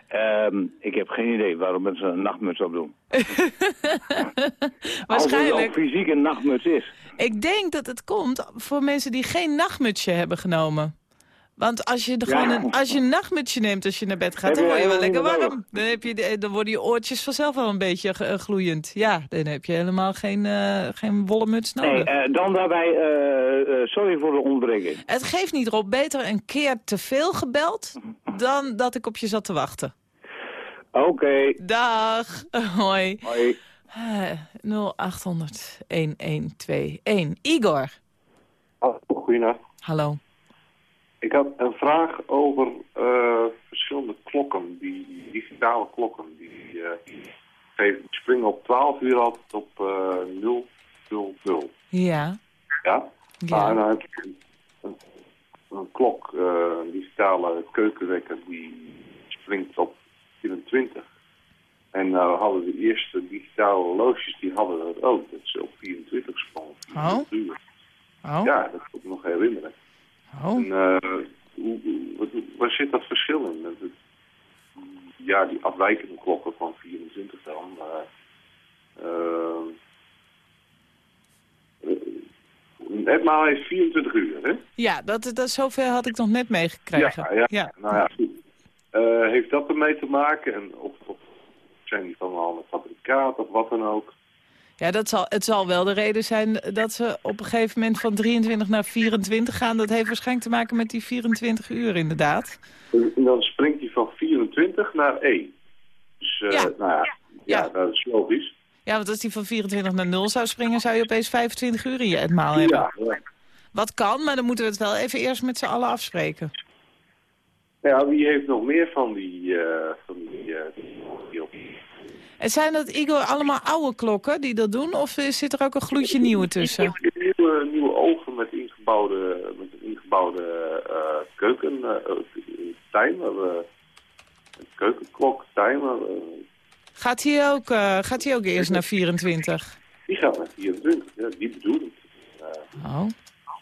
Ehm, ik heb geen idee waarom mensen een nachtmuts opdoen. Als het ook waarschijnlijk. fysiek een nachtmuts is. Ik denk dat het komt voor mensen die geen nachtmutsje hebben genomen. Want als je, Ja. gewoon een, als je een nachtmutsje neemt als je naar bed gaat, Heb dan word je wel lekker warm. Dan, heb je dan worden je oortjes vanzelf wel een beetje eh, gloeiend. Ja, dan heb je helemaal geen, eh, geen wollen muts nodig. Nee, eh, dan daarbij, sorry voor de onderbreking. Het geeft niet, Rob. Beter een keer te veel gebeld dan dat ik op je zat te wachten. Oké, Dag. Hoi. hoi. Eh, 0800-1121. Igor. Oh, goeienacht. Hallo. Ik had een vraag over eh, verschillende klokken, die digitale klokken. Die eh, geven, springen op 12 uur altijd op eh 000. Ja. Ja? Ja. Maar dan heb je een, een klok, eh, een digitale keukenwekker, die springt op 24. En nou hadden de eerste digitale horloges, die hadden dat ook. Dat ze op 24 sprongen. Oh. 24 uur. Oh. Ja, dat kan ik me nog herinneren. Oh. En, eh, hoe, wat, waar zit dat verschil in? Dat het- ja, die afwijkende klokken van 24 dan. Maar, eh, eh, etmaal heeft 24 uur, hè? Ja, dat, dat, zover had ik nog net meegekregen. Ja, ja. Nou ja, goed. Eh, heeft dat ermee te maken? En of, of zijn die van een ander fabrikaat of wat dan ook? Ja, dat zal, het zal wel de reden zijn dat ze op een gegeven moment van 23 naar 24 gaan. Dat heeft waarschijnlijk te maken met die 24 uur inderdaad. En dan springt hij van 24 naar 1. Dus, eh, Ja. nou ja, ja, Ja. dat is logisch. Ja, want als die van 24 naar 0 zou springen, zou je opeens 25 uur in je etmaal hebben. Ja, ja. Wat kan, maar dan moeten we het wel even eerst met z'n allen afspreken. Ja, wie heeft nog meer van die, eh van die, eh, die op? En zijn dat, Igor, allemaal oude klokken die dat doen? Of eh, zit er ook een gloedje nieuwe tussen? Nieuwe, nieuwe ogen met ingebouwde, met een ingebouwde eh, keuken, eh, timer, eh, een keukenklok, timer. Gaat hij ook, gaat hij ook eerst naar 24? die gaat naar 24, ja, die bedoel ik. Oh,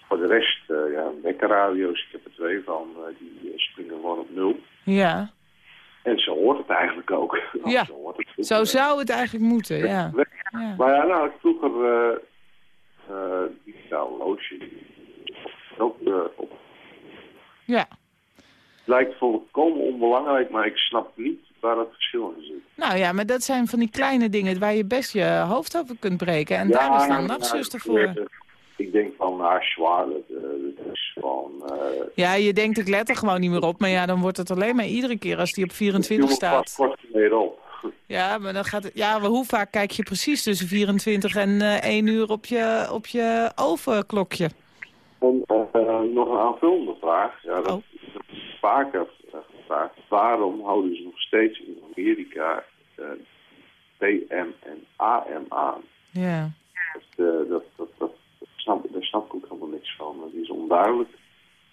voor de rest, eh, ja, wekkerradio's, ik heb er twee van, eh, die springen gewoon op nul. ja. En zo hoort het eigenlijk ook. Ja, Zo, hoort het. Zo zou het eigenlijk moeten, ja. ja. Maar ja, nou, vroeger eh eh digitaal horloge. Ook op. Ja. Lijkt volkomen onbelangrijk, maar ik snap niet waar het verschil in zit. Nou ja, maar dat zijn van die kleine dingen waar je best je hoofd over kunt breken. En daar is dan nachtzuster voor. Ik denk van, nou, zwaar, dat, eh, is van... eh Ja, je denkt ik let er gewoon niet meer op. Maar ja, dan wordt het alleen maar iedere keer als die op 24 jongen, staat. pas kort meer op. Ja, maar dan gaat het. Ja, maar hoe vaak kijk je precies tussen 24 en eh 1 uur op je, op je ovenklokje? En nog een aanvullende vraag. Ja, dat, Oh. dat is vaker gevraagd. Waarom houden ze nog steeds in Amerika PM en AM aan? Ja. Dat snap, daar snap ik ook helemaal niks van. Dat is onduidelijk.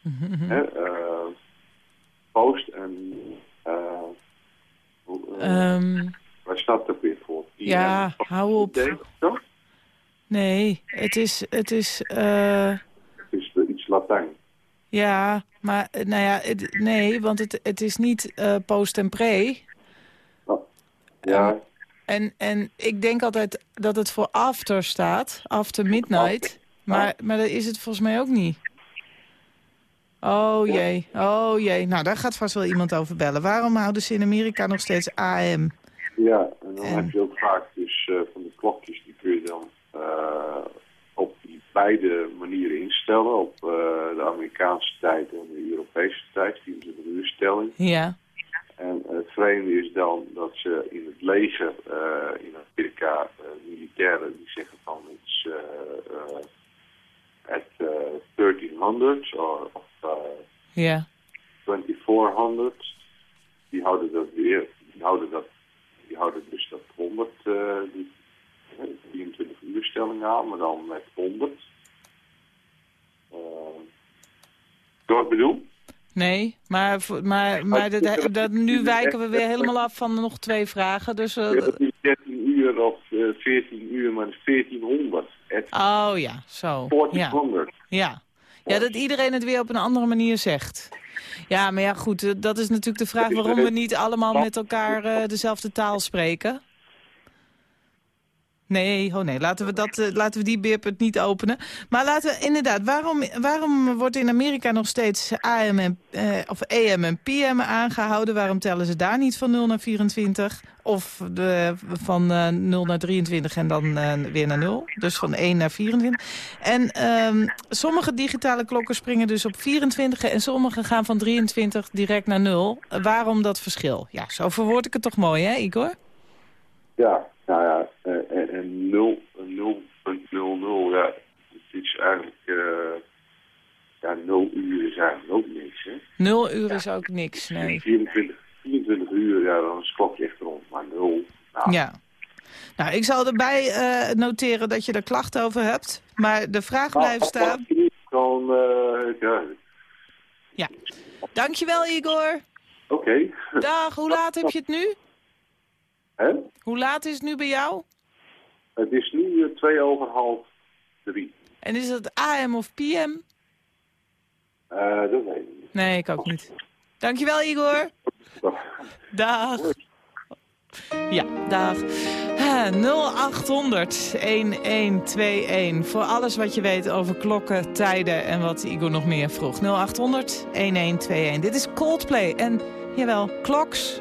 Mhm, Hè? eh, en... eh, eh, Ehm, waar staat het ook weer voor? ja, hou op. Toch? Nee, het is... Het is Het is iets Latijn. ja, maar nou ja, het- nee, want het, het is niet post en pre. Ja, En, en ik denk altijd dat het voor after staat, after midnight. Maar, maar dat is het volgens mij ook niet. Oh jee, oh jee. Nou, daar gaat vast wel iemand over bellen. Waarom houden ze in Amerika nog steeds AM? ja, en dan En- heb je ook vaak dus eh, van de klokjes, die kun je dan eh, op die beide manieren instellen. Op eh, de Amerikaanse tijd en de Europese tijd, 24 uur stelling. Ja, En het vreemde is dan dat ze in het leger in Amerika militairen die zeggen van het is eh, at eh, 1300 of of, eh, ja, 2400. Die houden dat weer, die houden dat, die houden dus dat 100, eh die eh, 24 uur stelling aan, maar dan met 100. Uh, wat ik bedoel? nee. Maar, maar, maar dat, dat, nu wijken we weer helemaal af van nog twee vragen. Dus, eh, dat is 13 uur of eh 14 uur, maar het is 1400. Oh ja, zo. Ja. 1400. Ja. ja, dat iedereen het weer op een andere manier zegt. Ja, maar ja, goed, eh, dat is natuurlijk de vraag waarom we niet allemaal met elkaar eh, dezelfde taal spreken. Nee, oh nee, laten we, dat, eh, laten we die beerput niet openen. Maar laten we inderdaad, waarom, waarom wordt in Amerika nog steeds AM en, eh, of AM en PM aangehouden? Waarom tellen ze daar niet van 0 naar 24? Of de, van eh 0 naar 23 en dan weer naar 0? Dus van 1 naar 24. En ehm, sommige digitale klokken springen dus op 24 en sommige gaan van 23 direct naar 0. Eh, waarom dat verschil? Ja, zo verwoord ik het toch mooi, hè Igor? Ja, nou ja, eh, en, en 0, 0.00, ja, het is eigenlijk, eh ja, 0 uur is eigenlijk ook 0 uur is ook niks, nee. 24, 24 uur, ja, dan is het klokje echt rond, maar 0, nou, Ja. Nou, ik zal erbij eh, noteren dat je er klachten over hebt. Maar de vraag blijft staan. Dan, eh, ja, Ja. Dankjewel, Igor. oké. Dag, hoe laat heb je het nu? Hè? Hoe laat is het nu bij jou? Het is nu eh, twee over half drie. En is het AM of PM? Dat weet ik niet. Nee, ik ook niet. Dankjewel, Igor. Dag. Ja, dag. Ha, 0800 1121. Voor alles wat je weet over klokken, tijden en wat Igor nog meer vroeg. 0800 1121. Dit is Coldplay en, jawel, Clocks.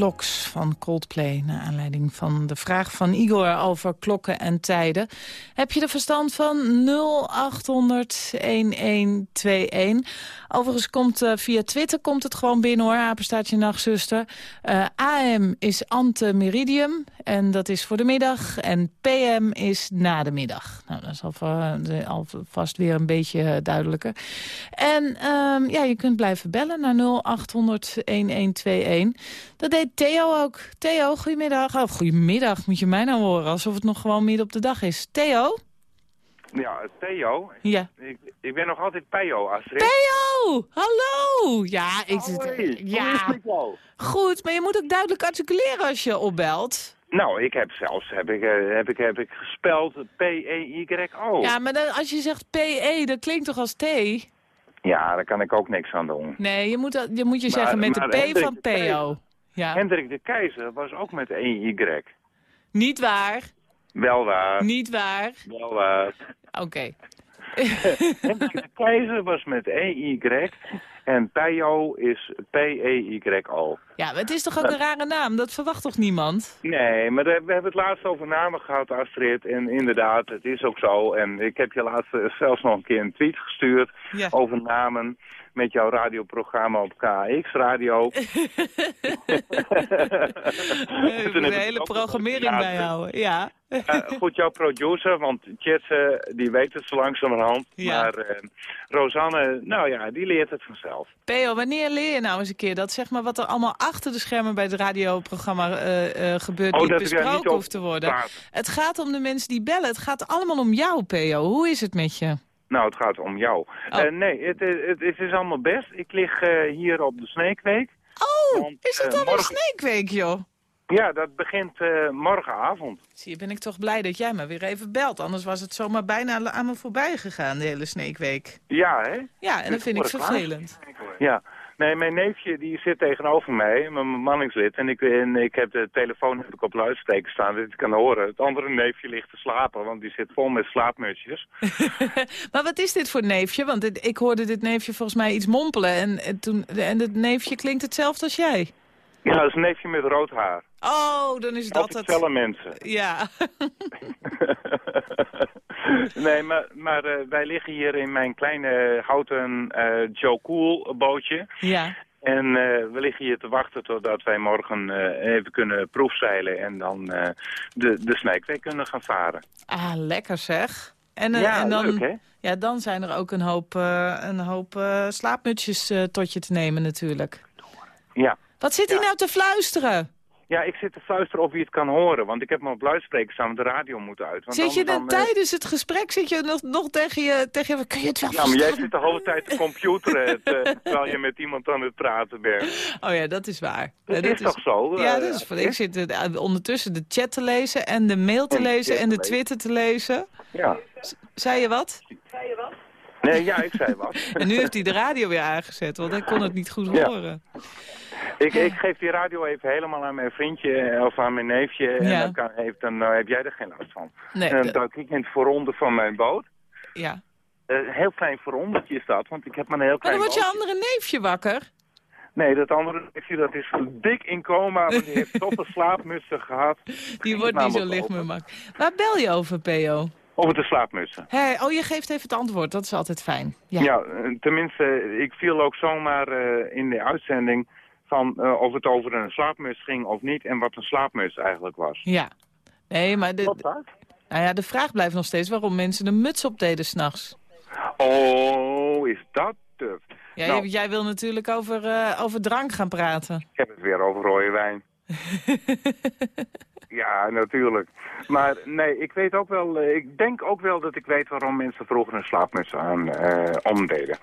Clocks van Coldplay... naar aanleiding van de vraag van Igor over klokken en tijden. Heb je er verstand van? 0800-1121. Overigens komt uh, via Twitter komt het gewoon binnen hoor, apenstaartje nachtzuster. Uh, AM is ante meridium en dat is voor de middag. En PM is na de middag. Nou, dat is alvast weer een beetje duidelijker. En um, ja, je kunt blijven bellen naar 0800-1121. Dat deed Theo ook. Theo, goedemiddag. Oh, goedemiddag moet je mij nou horen, alsof het nog gewoon midden op de dag is. Theo? Ja, Theo. Ja. Ik, ik ben nog altijd Peo, Astrid. Theo! Hallo! Ja, ik zit... Hoi, ja. Goed, maar je moet ook duidelijk articuleren als je opbelt. Nou, ik heb zelfs heb ik, eh, heb ik, heb ik gespeld P-E-Y-O. Ja, maar dan, als je zegt P-E, dat klinkt toch als T? Ja, daar kan ik ook niks aan doen. Nee, je moet, je, moet je Maar- zeggen met maar de P Hendrik van PO. Ja. Hendrik de Keizer was ook met E-Y. Niet waar. Wel waar. Niet waar. Wel waar. Oké. De Keizer was met E-Y. En Peo is P-E-Y-O. Ja, maar het is toch ook een rare naam? Dat verwacht toch niemand? Nee, maar we hebben het laatst over namen gehad, Astrid. En inderdaad, het is ook zo. En ik heb je laatst eh, zelfs nog een keer een tweet gestuurd Ja. over namen met jouw radioprogramma op KX Radio. Moet de hele programmering bijhouden. Ja. Eh, goed, jouw producer, want Tjetse, die weet het zo langzamerhand. Ja. Maar eh, Rosanne, nou ja, die leert het vanzelf. Theo, wanneer leer je nou eens een keer dat zeg maar wat er allemaal achter de schermen bij het radioprogramma eh, gebeurt Oh, niet besproken hoeft te worden? praat. Het gaat om de mensen die bellen. Het gaat allemaal om jou, Theo. Hoe is het met je? Nou, het gaat om jou. Oh. Eh, nee, het, het, het, is allemaal best. Ik lig eh, hier op de Sneekweek. Oh, Want, is het dan een morgen- sneekweek, joh? Ja, dat begint eh, morgenavond. Zie je, ben ik toch blij dat jij me weer even belt. Anders was het zomaar bijna aan me voorbij gegaan, de hele sneekweek. Ja, hè? Ja, en dat vind ik vervelend. Ja. Nee, mijn neefje die zit tegenover mij, mijn manningslid. En ik, en ik heb de telefoon heb ik op luidsteker staan, dat ik kan horen. Het andere neefje ligt te slapen, want die zit vol met slaapmutsjes. Maar wat is dit voor neefje? Want ik hoorde dit neefje volgens mij iets mompelen. En, en, toen, en het neefje klinkt hetzelfde als jij. Ja, dat is een neefje met rood haar. Oh, dan is dat Altijd het. mensen. Ja. nee, maar, maar eh, wij liggen hier in mijn kleine houten eh, Joe Cool bootje. ja. En eh, we liggen hier te wachten totdat wij morgen even kunnen proefzeilen en dan de, de Snijkweek kunnen gaan varen. Ah, lekker zeg. En, Ja, en dan, leuk, hè? Ja, dan zijn er ook een hoop, een hoop slaapmutsjes eh, tot je te nemen natuurlijk. Ja. Wat zit hij nou te fluisteren? Ja, ik zit te fluisteren of je het kan horen, want ik heb me op luidspreker staan, want de radio moet uit. Want Zit je dan dan, eh, tijdens het gesprek, zit je nog, nog tegen, je, tegen je... Kun je het wel Ja, maar jij zit de hele tijd te computeren te- terwijl je met iemand aan het praten bent. Oh ja, dat is waar. Dat Ja, is toch zo, Ja, eh, dat is, ik zit eh, ondertussen de chat te lezen en de mail te En de lezen en de te Twitter te lezen. Ja. Zei je wat? Nee, ja, ik zei wat. En nu heeft hij de radio weer aangezet, want hij kon het niet goed Ja. horen. Ik, ik geef die radio even helemaal aan mijn vriendje eh, of aan mijn neefje. En Ja. dan, kan, heeft, dan eh, heb jij er geen last van. Nee, en dan duik ik in het vooronder van mijn boot. Ja. Een heel klein voorondertje is dat, want ik heb maar een heel Maar klein dan wordt je andere neefje wakker. Nee, dat andere neefje dat is dik in coma, want die heeft toffe slaapmutsen gehad. Die wordt niet zo licht meer mak. Waar bel je over, PO? Over de slaapmutsen. Hé, oh, je geeft even het antwoord. Dat is altijd fijn. Ja. Ja, tenminste, ik viel ook zomaar in de uitzending van eh, of het over een slaapmuts ging of niet en wat een slaapmuts eigenlijk was. Ja. Nee, maar de, nou ja, de vraag blijft nog steeds waarom mensen een muts opdeden s'nachts. Oh, is dat tuf. Ja, Nou. jij- jij wil natuurlijk over, eh, over drank gaan praten. Ik heb het weer over rode wijn. ja, natuurlijk. Maar nee, ik weet ook wel, eh, ik denk ook wel dat ik weet waarom mensen vroeger een slaapmuts aan eh, omdeden.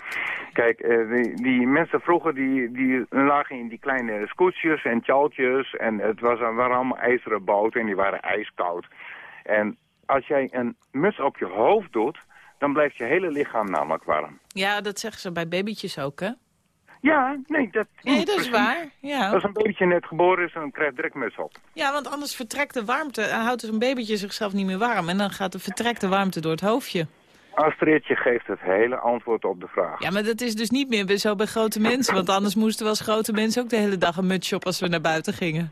Kijk, eh, die, mensen vroeger die, die lagen in die kleine scootjes en tjaltjes en het was, waren allemaal ijzeren boten en die waren ijskoud. En als jij een muts op je hoofd doet, dan blijft je hele lichaam namelijk warm. Ja, dat zeggen ze bij babytjes ook, hè? Ja, nee, dat, Nee, dat is waar. Ja. Als een babytje net geboren is, dan krijgt direct muts op. ja, want anders vertrekt de warmte, en houdt dus een babytje zichzelf niet meer warm. En dan gaat de vertrekte warmte door het hoofdje. Astrid, je geeft het hele antwoord op de vraag. Ja, maar dat is dus niet meer zo bij grote mensen. Want anders moesten we als grote mensen ook de hele dag een mutsje op als we naar buiten gingen.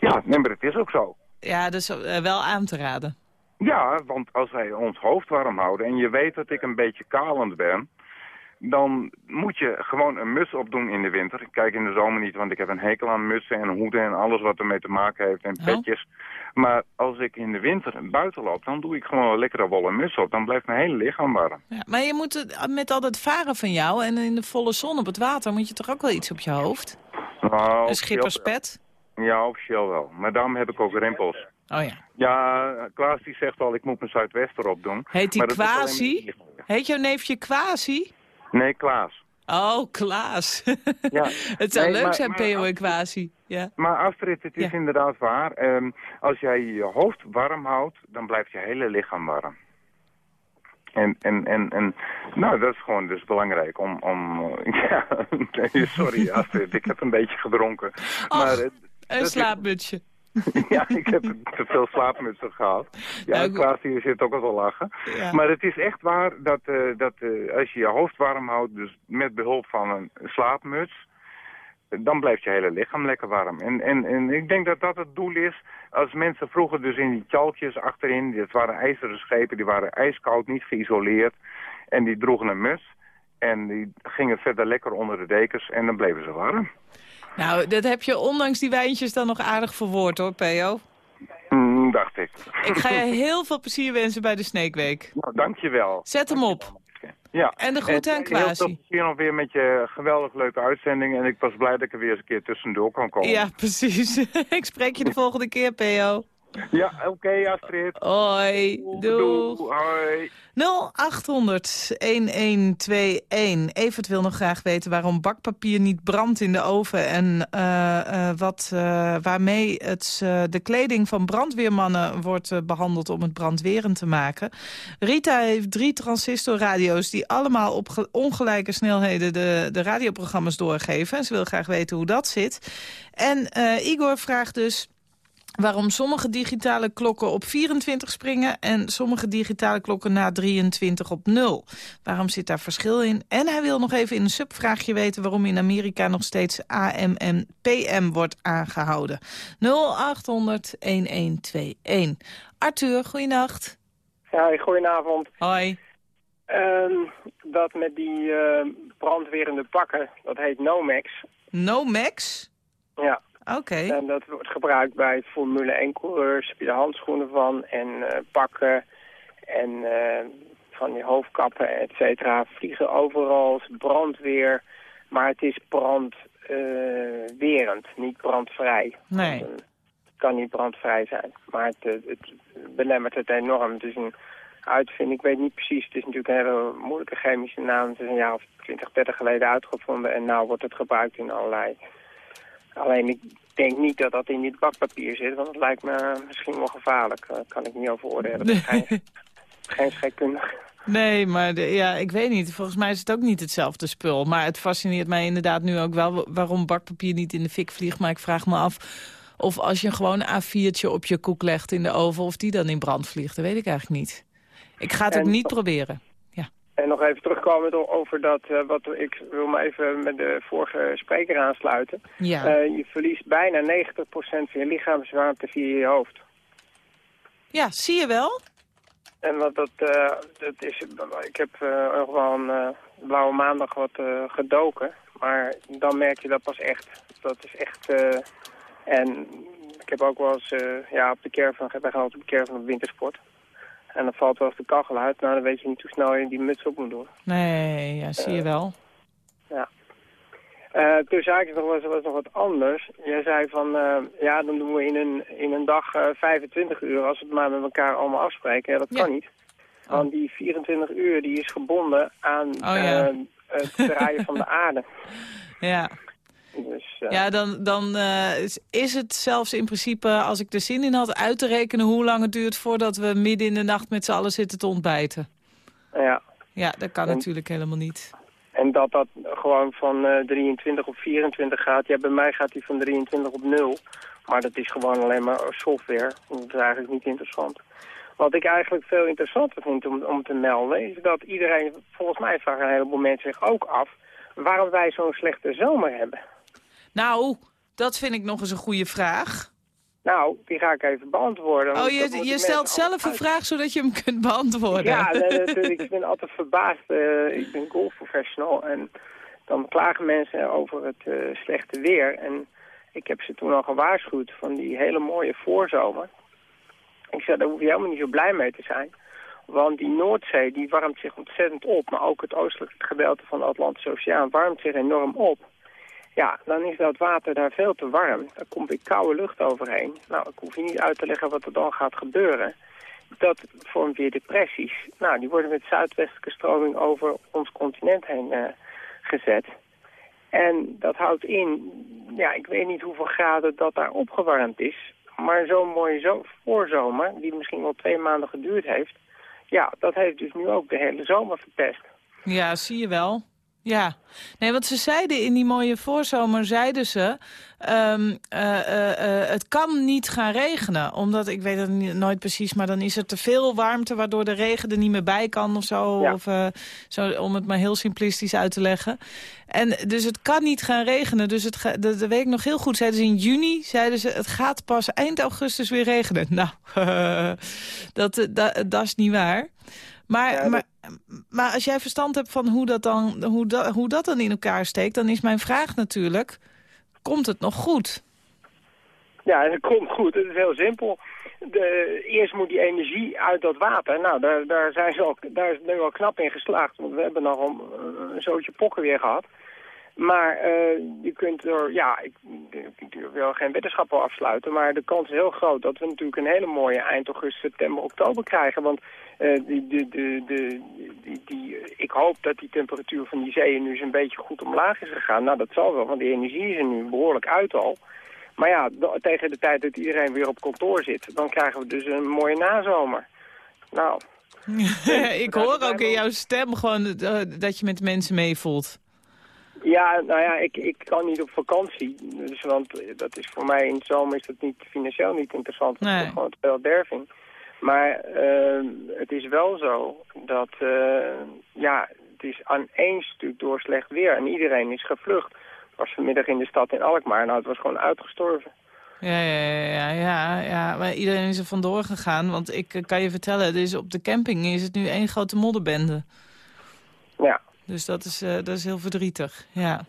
Ja, nee, maar het is ook zo. Ja, dus eh, wel aan te raden. Ja, want als wij ons hoofd warm houden en je weet dat ik een beetje kalend ben, dan moet je gewoon een muts opdoen in de winter. Ik kijk in de zomer niet, want ik heb een hekel aan mutsen en hoeden en alles wat ermee te maken heeft en petjes. Maar als ik in de winter buiten loop, dan doe ik gewoon een lekkere wollen muts op. Dan blijft mijn hele lichaam warm. Ja, maar je moet het, met al dat varen van jou en in de volle zon op het water... moet je toch ook wel iets op je hoofd? Nou, Een schipperspet? Ja, officieel wel. Maar daarom heb ik ook rimpels. Oh ja. Ja, Klaas die zegt al, ik moet mijn zuidwester opdoen. Heet die alleen Quasi? Heet jouw neefje Quasi? Nee, Klaas. Oh, Klaas. Ja. het zou Nee, leuk maar- zijn, P.O. en Quasi. Ja. Maar Astrid, het is inderdaad waar. Ehm, als jij je hoofd warm houdt, dan blijft je hele lichaam warm. En, en, en, en nou, dat is gewoon dus belangrijk om... om ja, nee, sorry Astrid, ik heb een beetje gedronken. maar, het- Een slaapmutsje. ja, ik heb te veel slaapmutsen gehad. Ja, Nou, Klaas hier zit ook al te lachen. Ja. Maar het is echt waar dat, eh, dat eh, als je je hoofd warm houdt, dus met behulp van een slaapmuts, dan blijft je hele lichaam lekker warm. En, en, en ik denk dat dat het doel is. Als mensen vroeger dus in die tjaltjes achterin, dat waren ijzeren schepen, die waren ijskoud, niet geïsoleerd. En die droegen een muts. En die gingen verder lekker onder de dekens en dan bleven ze warm. Nou, dat heb je ondanks die wijntjes dan nog aardig verwoord hoor, P.O. Hmm, dacht ik. Ik ga je heel veel plezier wensen bij de Snake Week. Nou, dankjewel. Zet hem op. Ja. En de groeten aan Heel veel plezier nog weer met je geweldig leuke uitzending. En ik was blij dat ik er weer eens een keer tussendoor kan komen. Ja, precies. Ik spreek je de volgende keer, P.O. Ja, oké Astrid. Hoi, doeg. Hoi. 0800-1121. Evert wil nog graag weten waarom bakpapier niet brandt in de oven... en eh, eh, wat, eh, waarmee het, de kleding van brandweermannen wordt eh, behandeld... om het brandwerend te maken. Rita heeft drie transistorradio's... die allemaal op ge- ongelijke snelheden de, de radioprogramma's doorgeven. En ze wil graag weten hoe dat zit. En Igor vraagt dus waarom sommige digitale klokken op 24 springen... en sommige digitale klokken na 23 op 0. Waarom zit daar verschil in? En hij wil nog even in een subvraagje weten... waarom in Amerika nog steeds AM en PM wordt aangehouden. 0800-1121. Arthur, goeienacht. Ja, goedenavond. Hoi. Ehm, dat met die eh, brandwerende pakken, dat heet Nomex. Nomex? Ja. Oké. En dat wordt gebruikt bij Formule 1-coureurs. Heb je de handschoenen van en eh, pakken en eh, van die hoofdkappen, et cetera. Vliegen overal, brandweer, maar het is brandwerend, niet brandvrij. Nee. Het kan niet brandvrij zijn, maar het, eh, het belemmert het enorm. Het is een uitvinding, ik weet niet precies, het is natuurlijk een hele moeilijke chemische naam. Het is een jaar of 20, 30 geleden uitgevonden en nu wordt het gebruikt in allerlei... Alleen ik denk niet dat dat in dit bakpapier zit, want het lijkt me misschien wel gevaarlijk. Daar kan ik niet over oordelen. Geen, geen scheikundige. Nee, maar de- ja, ik weet niet. Volgens mij is het ook niet hetzelfde spul. Maar het fascineert mij inderdaad nu ook wel waarom bakpapier niet in de fik vliegt. Maar ik vraag me af of als je gewoon een A4'tje op je koek legt in de oven... of die dan in brand vliegt. Dat weet ik eigenlijk niet. Ik ga het ook niet proberen. En nog even terugkomen over dat, eh, wat ik wil me even met de vorige spreker aansluiten. Ja. Eh, je verliest bijna 90% van je lichaamswarmte via je hoofd. Ja, zie je wel? En wat dat, eh, dat is, ik heb nog wel een blauwe maandag wat gedoken, maar dan merk je dat pas echt. Dat is echt, en ik heb ook wel eens ja, op de caravan, ik gehaald op de caravan op wintersport. En dan valt wel eens de kachel uit, nou dan weet je niet hoe snel je die muts op moet doen. Nee, ja, zie je wel. Ja. Eh toen zei ik nog was, was nog wat anders. Jij zei van, eh, ja, dan doen we in een, in een dag eh, 25 uur als we het maar met elkaar allemaal afspreken. Ja, dat kan niet. Want die 24 uur die is gebonden aan Oh, ja. eh, het draaien van de aarde. Ja. Dus, eh, Ja, dan, dan eh, is- het zelfs in principe, als ik er zin in had, uit te rekenen hoe lang het duurt voordat we midden in de nacht met z'n allen zitten te ontbijten. ja. Ja, dat kan En- natuurlijk helemaal niet. En dat dat gewoon van eh, 23 op 24 gaat. Ja, bij mij gaat die van 23 op 0. Maar dat is gewoon alleen maar software. Dat is eigenlijk niet interessant. Wat ik eigenlijk veel interessanter vind om, om te melden... is dat iedereen, volgens mij vragen een heleboel mensen zich ook af... waarom wij zo'n slechte zomer hebben. Nou, dat vind ik nog eens een goede vraag. Nou, die ga ik even beantwoorden. Oh, je, je stelt zelf een vraag zodat je hem kunt beantwoorden. Ja, natuurlijk. ik ben altijd verbaasd. Eh, ik ben golfprofessional en dan klagen mensen over het eh, slechte weer. En ik heb ze toen al gewaarschuwd van die hele mooie voorzomer. Ik zei, daar hoef je helemaal niet zo blij mee te zijn. Want die Noordzee die warmt zich ontzettend op. Maar ook het oostelijke gedeelte van de Atlantische Oceaan warmt zich enorm op. Ja, dan is dat water daar veel te warm. Daar komt weer koude lucht overheen. Nou, ik hoef je niet uit te leggen wat er dan gaat gebeuren. Dat vormt weer depressies. Nou, die worden met zuidwestelijke stroming over ons continent heen eh, gezet. En dat houdt in, ja, ik weet niet hoeveel graden dat daar opgewarmd is. Maar zo'n mooie zo voorzomer, die misschien wel twee maanden geduurd heeft... ja, dat heeft dus nu ook de hele zomer verpest. Ja, zie je wel. Ja. Nee, wat ze zeiden in die mooie voorzomer, zeiden ze... ehm, eh, eh, eh, het kan niet gaan regenen. Omdat, ik weet het niet- nooit precies, maar dan is er te veel warmte... waardoor de regen er niet meer bij kan of zo. Ja. Of, zo om het maar heel simplistisch uit te leggen. En dus het kan niet gaan regenen. Dus het ga- dat, dat weet ik nog heel goed. Zeiden ze in juni, zeiden ze, het gaat pas eind augustus weer regenen. Nou, dat, dat, dat is niet waar. Maar, maar, maar als jij verstand hebt van hoe dat, dan, hoe, dat, hoe dat dan in elkaar steekt... dan is mijn vraag natuurlijk, komt het nog goed? Ja, dat komt goed. Het is heel simpel. De, eerst moet die energie uit dat water. Nou, daar, daar, zijn ze al, daar is nu al knap in geslaagd. Want we hebben nog een, een zootje pokken weer gehad. Maar eh, je kunt er, ja, ik, ik wil geen wetenschappen afsluiten, maar de kans is heel groot dat we natuurlijk een hele mooie eind augustus, september, oktober krijgen. Want eh, die, die, die, die, die, die, ik hoop dat die temperatuur van die zeeën nu eens een beetje goed omlaag is gegaan. Nou, dat zal wel, want die energie is er nu behoorlijk uit al. Maar ja, tegen de tijd dat iedereen weer op kantoor zit, dan krijgen we dus een mooie nazomer. Nou, ik hoor ook in jouw stem gewoon eh, dat je met mensen meevoelt. Ja, nou ja, ik, ik kan niet op vakantie. Dus, want dat is voor mij in de zomer is dat niet financieel niet interessant. Nee. ik gewoon te veel derving. Maar eh, het is wel zo dat, eh, ja, het is aan één stuk door slecht weer. En iedereen is gevlucht. Ik was vanmiddag in de stad in Alkmaar. Nou, het was gewoon uitgestorven. Ja, ja, ja, ja, ja, maar iedereen is er vandoor gegaan. Want ik eh, kan je vertellen, er is op de camping is het nu één grote modderbende. Ja. Dus dat is, eh, dat is heel verdrietig, ja.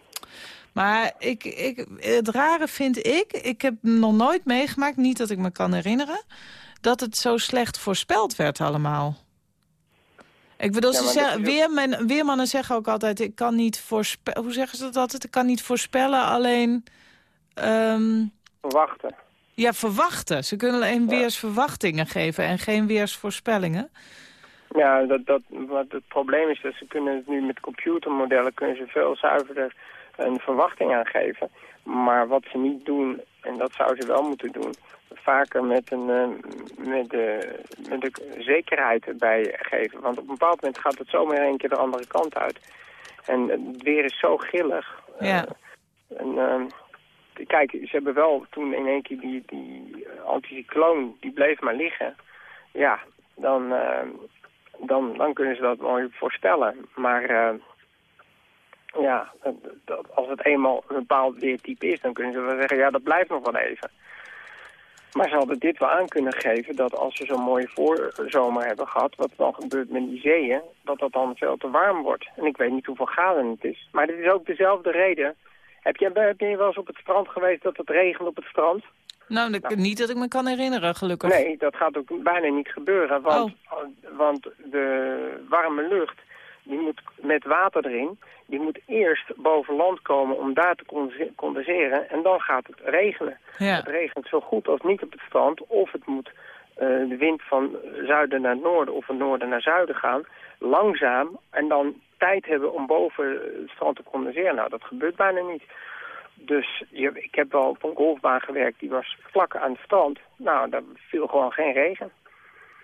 Maar ik, ik, het rare vind ik, ik heb nog nooit meegemaakt, niet dat ik me kan herinneren... dat het zo slecht voorspeld werd allemaal. Ik bedoel, Ja, ze zeggen, ook- weermen, weermannen zeggen ook altijd... ik kan niet voorspellen, hoe zeggen ze dat altijd? Ik kan niet voorspellen, alleen... ehm, Verwachten. ja, verwachten. Ze kunnen alleen weersverwachtingen geven en geen weersvoorspellingen. Ja, dat, dat, wat het probleem is dat ze kunnen het nu met computermodellen kunnen ze veel zuiverder een verwachting aangeven. Maar wat ze niet doen, en dat zouden ze wel moeten doen, vaker met, een, eh, met, de, met de zekerheid erbij geven. Want op een bepaald moment gaat het zomaar één keer de andere kant uit. En het weer is zo grillig. Ja. En, ehm, kijk, ze hebben wel toen in één keer die, die anticycloon, die bleef maar liggen. Ja, dan, dan, dan kunnen ze dat mooi voorspellen. Maar eh, ja, als het eenmaal een bepaald weertype is, dan kunnen ze wel zeggen, ja, dat blijft nog wel even. Maar ze hadden dit wel aan kunnen geven dat als ze zo'n mooie voorzomer hebben gehad, wat dan gebeurt met die zeeën, dat dat dan veel te warm wordt. En ik weet niet hoeveel graden het is. Maar dit is ook dezelfde reden. Heb je, heb je wel eens op het strand geweest dat het regent op het strand? Nou, dat- niet dat ik me kan herinneren, gelukkig. Nee, dat gaat ook bijna niet gebeuren. Want, want de warme lucht, die moet met water erin, die moet eerst boven land komen om daar te condense- condenseren. En dan gaat het regenen. Ja. Het regent zo goed als niet op het strand. Of het moet eh, de wind van zuiden naar noorden of van noorden naar zuiden gaan. Langzaam. En dan tijd hebben om boven het strand te condenseren. Nou, dat gebeurt bijna niet. Dus je, ik heb wel op een golfbaan gewerkt, die was vlak aan het strand. Nou, daar viel gewoon geen regen.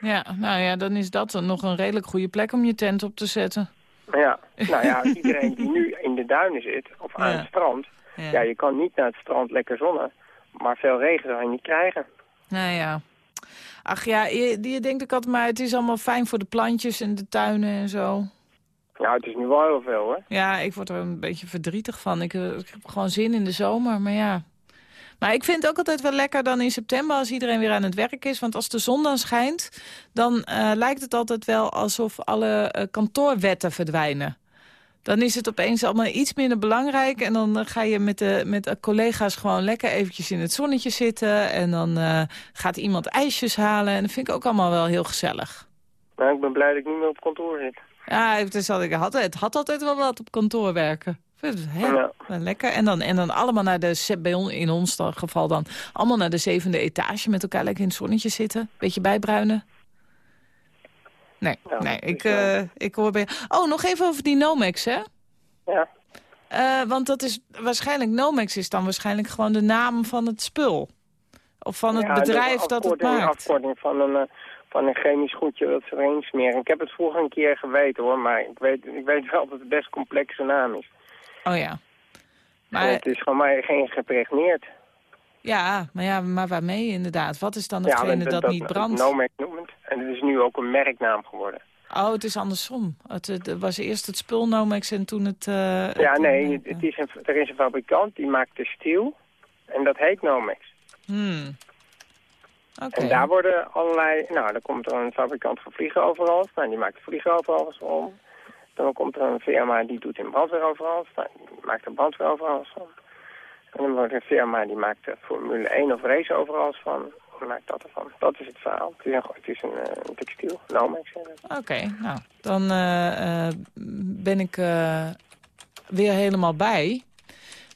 Ja, nou ja, dan is dat dan nog een redelijk goede plek om je tent op te zetten. Ja, nou ja, iedereen die nu in de duinen zit, of aan Ja. het strand... Ja. Ja. je kan niet naar het strand lekker zonnen, maar veel regen zou je niet krijgen. Nou ja. Ach ja, je, je denkt ook altijd maar het is allemaal fijn voor de plantjes en de tuinen en zo. Nou, het is nu wel heel veel, hoor. Ja, ik word er een beetje verdrietig van. Ik, eh, ik heb gewoon zin in de zomer, maar ja. Maar ik vind het ook altijd wel lekker dan in september als iedereen weer aan het werk is. Want als de zon dan schijnt, dan eh, lijkt het altijd wel alsof alle eh, kantoorwetten verdwijnen. Dan is het opeens allemaal iets minder belangrijk. En dan ga je met de, met de collega's gewoon lekker eventjes in het zonnetje zitten. En dan gaat iemand ijsjes halen. En dat vind ik ook allemaal wel heel gezellig. Nou, ik ben blij dat ik niet meer op kantoor zit. Ja, het, is altijd, het, had, het had altijd wel wat op kantoor werken. Ik heel Ja. lekker. En dan, en dan allemaal naar de, bij in ons geval dan, allemaal naar de zevende etage met elkaar lekker in het zonnetje zitten. Beetje bijbruinen. Nee, nee ik, eh, ik hoor bij... Oh, nog even over die Nomex, hè? Ja. Eh, want dat is waarschijnlijk, Nomex is dan waarschijnlijk gewoon de naam van het spul. Of van het Ja, bedrijf dat het maakt. afkorting van een, eh, van een chemisch goedje dat ze smeren. Ik heb het vroeger een keer geweten, hoor. Maar ik weet, ik weet wel dat het best complexe naam is. Oh ja. Maar... Het is gewoon maar geen gepregneerd. ja, maar ja, maar waarmee inderdaad? Wat is dan Ja, hetgene dat, niet brandt? Nomex noemt het. En het is nu ook een merknaam geworden. Oh, het is andersom. Het, het was eerst het spul Nomex en toen het... eh, ja, het- nee, het, is een, er is een fabrikant die maakt de stiel. En dat heet Nomex. Hmm. En daar worden allerlei... Nou, dan komt er een fabrikant voor vliegenoverals. Nou, die maakt vliegenoverals om. Dan komt er een firma die doet in brandweeroverals. Nou, die maakt er brandweeroverals van. En dan wordt er een firma die maakt er Formule 1 of race overals van. Die maakt dat ervan. Dat is het verhaal. Het is een, het is een, eh, een textiel. Het. Oké, nou, dan eh, eh, ben ik weer helemaal bij.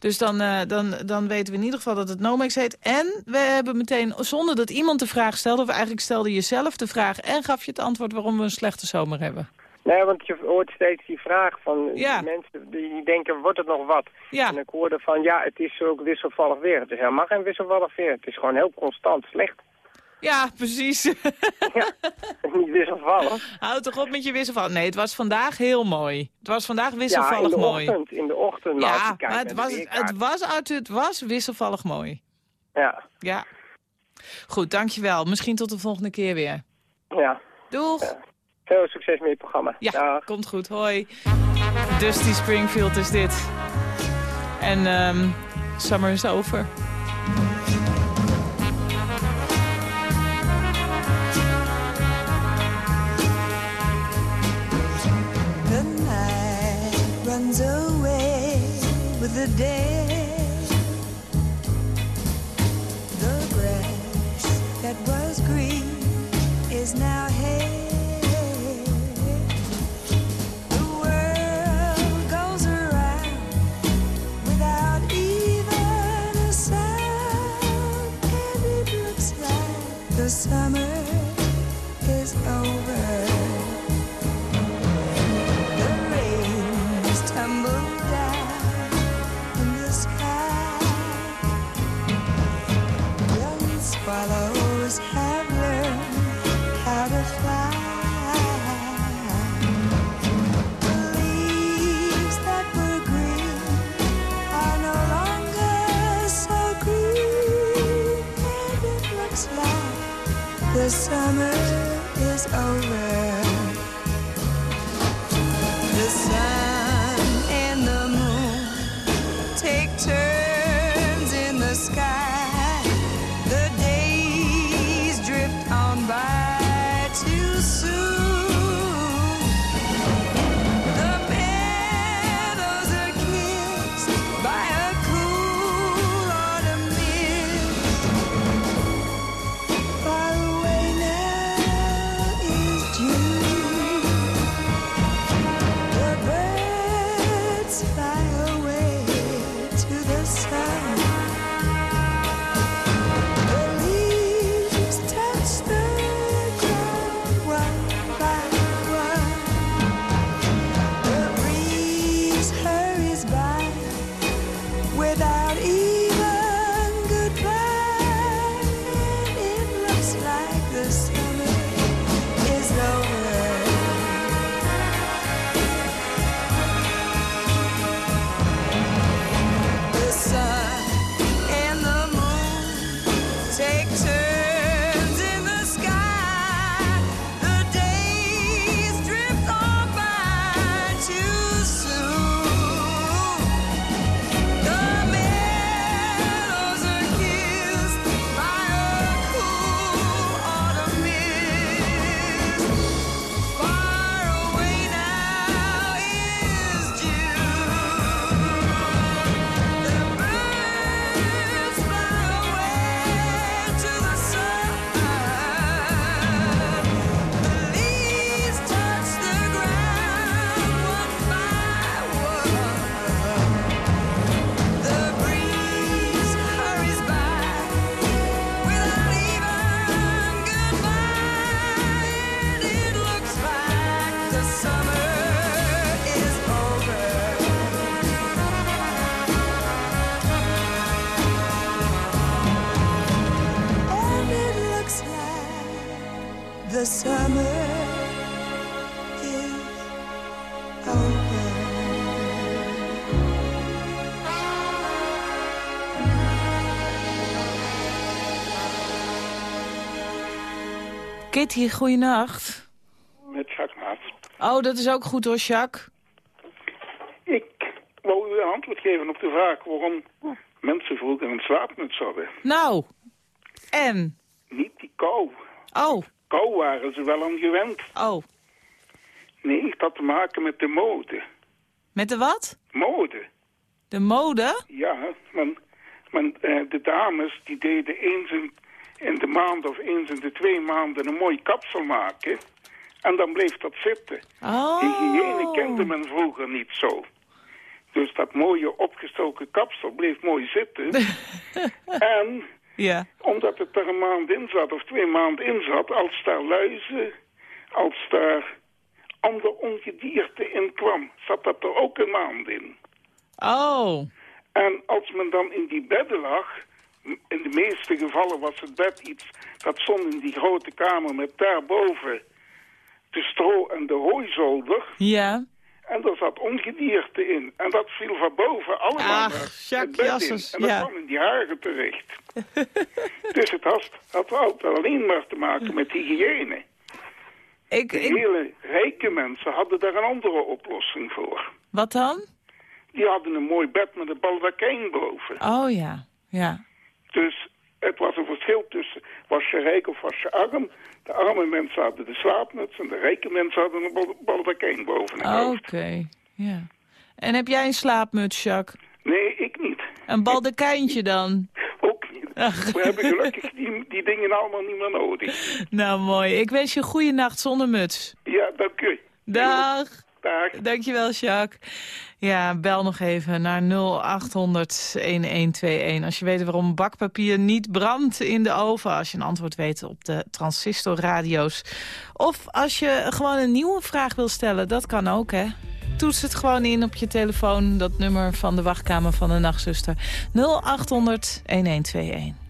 Dus dan, eh, dan, dan weten we in ieder geval dat het Nomex heet. En we hebben meteen, zonder dat iemand de vraag stelde... of eigenlijk stelde je zelf de vraag en gaf je het antwoord... waarom we een slechte zomer hebben. Nee, want je hoort steeds die vraag van Ja. mensen die denken, wordt het nog wat? Ja. En ik hoorde van, ja, het is ook wisselvallig weer. Het is helemaal geen wisselvallig weer. Het is gewoon heel constant slecht. Ja, precies. Niet wisselvallig. Houd toch op met je wisselvallig. Nee, het was vandaag heel mooi. Het was vandaag ja, wisselvallig in de mooi. ochtend. In de ochtend. Ja, maar het was, het, was het was wisselvallig mooi. Ja, Ja. Goed, dankjewel. Misschien tot de volgende keer weer. ja. Doeg. Veel succes met je programma. Ja, komt goed. Hoi. Dusty Springfield is dit. En ehm, summer is over. the dead. The summer is over. Kitty, goeienacht. Met Jacques Maat. Oh, dat is ook goed hoor, Jacques. Ik wou u een antwoord geven op de vraag waarom mensen vroeger een slaapmuts hadden. Nou, en? Niet die kou. Oh. Kou waren ze wel aan gewend. Oh. Nee, het had te maken met de mode. Met de wat? Mode. De mode? Ja, men, men, eh, de dames die deden eens in, in de maand of eens in de twee maanden een mooi kapsel maken. En dan bleef dat zitten. Oh. Hygiëne kende men vroeger niet zo. Dus dat mooie opgestoken kapsel bleef mooi zitten. en Ja. omdat het er een maand in zat of twee maanden in zat, als daar luizen, als daar ander ongedierte in kwam, zat dat er ook een maand in. Oh. En als men dan in die bedden lag, in de meeste gevallen was het bed iets dat stond in die grote kamer met daarboven de stro en de hooizolder. Ja. En daar zat ongedierte in. En dat viel van boven allemaal Ach, het Jacques bed Jassers, in. En dat ja. kwam in die haren terecht. dus het had, had altijd alleen maar te maken met hygiëne. Ik, de ik- hele rijke mensen hadden daar een andere oplossing voor. Wat dan? Die hadden een mooi bed met een baldakijn boven. Oh ja. Ja. Dus het was een verschil tussen was je rijk of was je arm. De arme mensen hadden de slaapmuts en de rijke mensen hadden een bal- baldakijn boven hun. Oké. Ja. En heb jij een slaapmuts, Jacques? Nee, ik niet. Een baldekijntje dan? Ook niet. We hebben gelukkig die, die dingen allemaal niet meer nodig. Nou, mooi. Ik wens je een goede nacht zonder muts. Ja, dank u. Dag. Dag. Dankjewel, Jacques. Ja, bel nog even naar 0800-1121. Als je weet waarom bakpapier niet brandt in de oven. Als je een antwoord weet op de transistorradio's. Of als je gewoon een nieuwe vraag wil stellen. Dat kan ook, hè. Toets het gewoon in op je telefoon. Dat nummer van de wachtkamer van de nachtzuster. 0800-1121.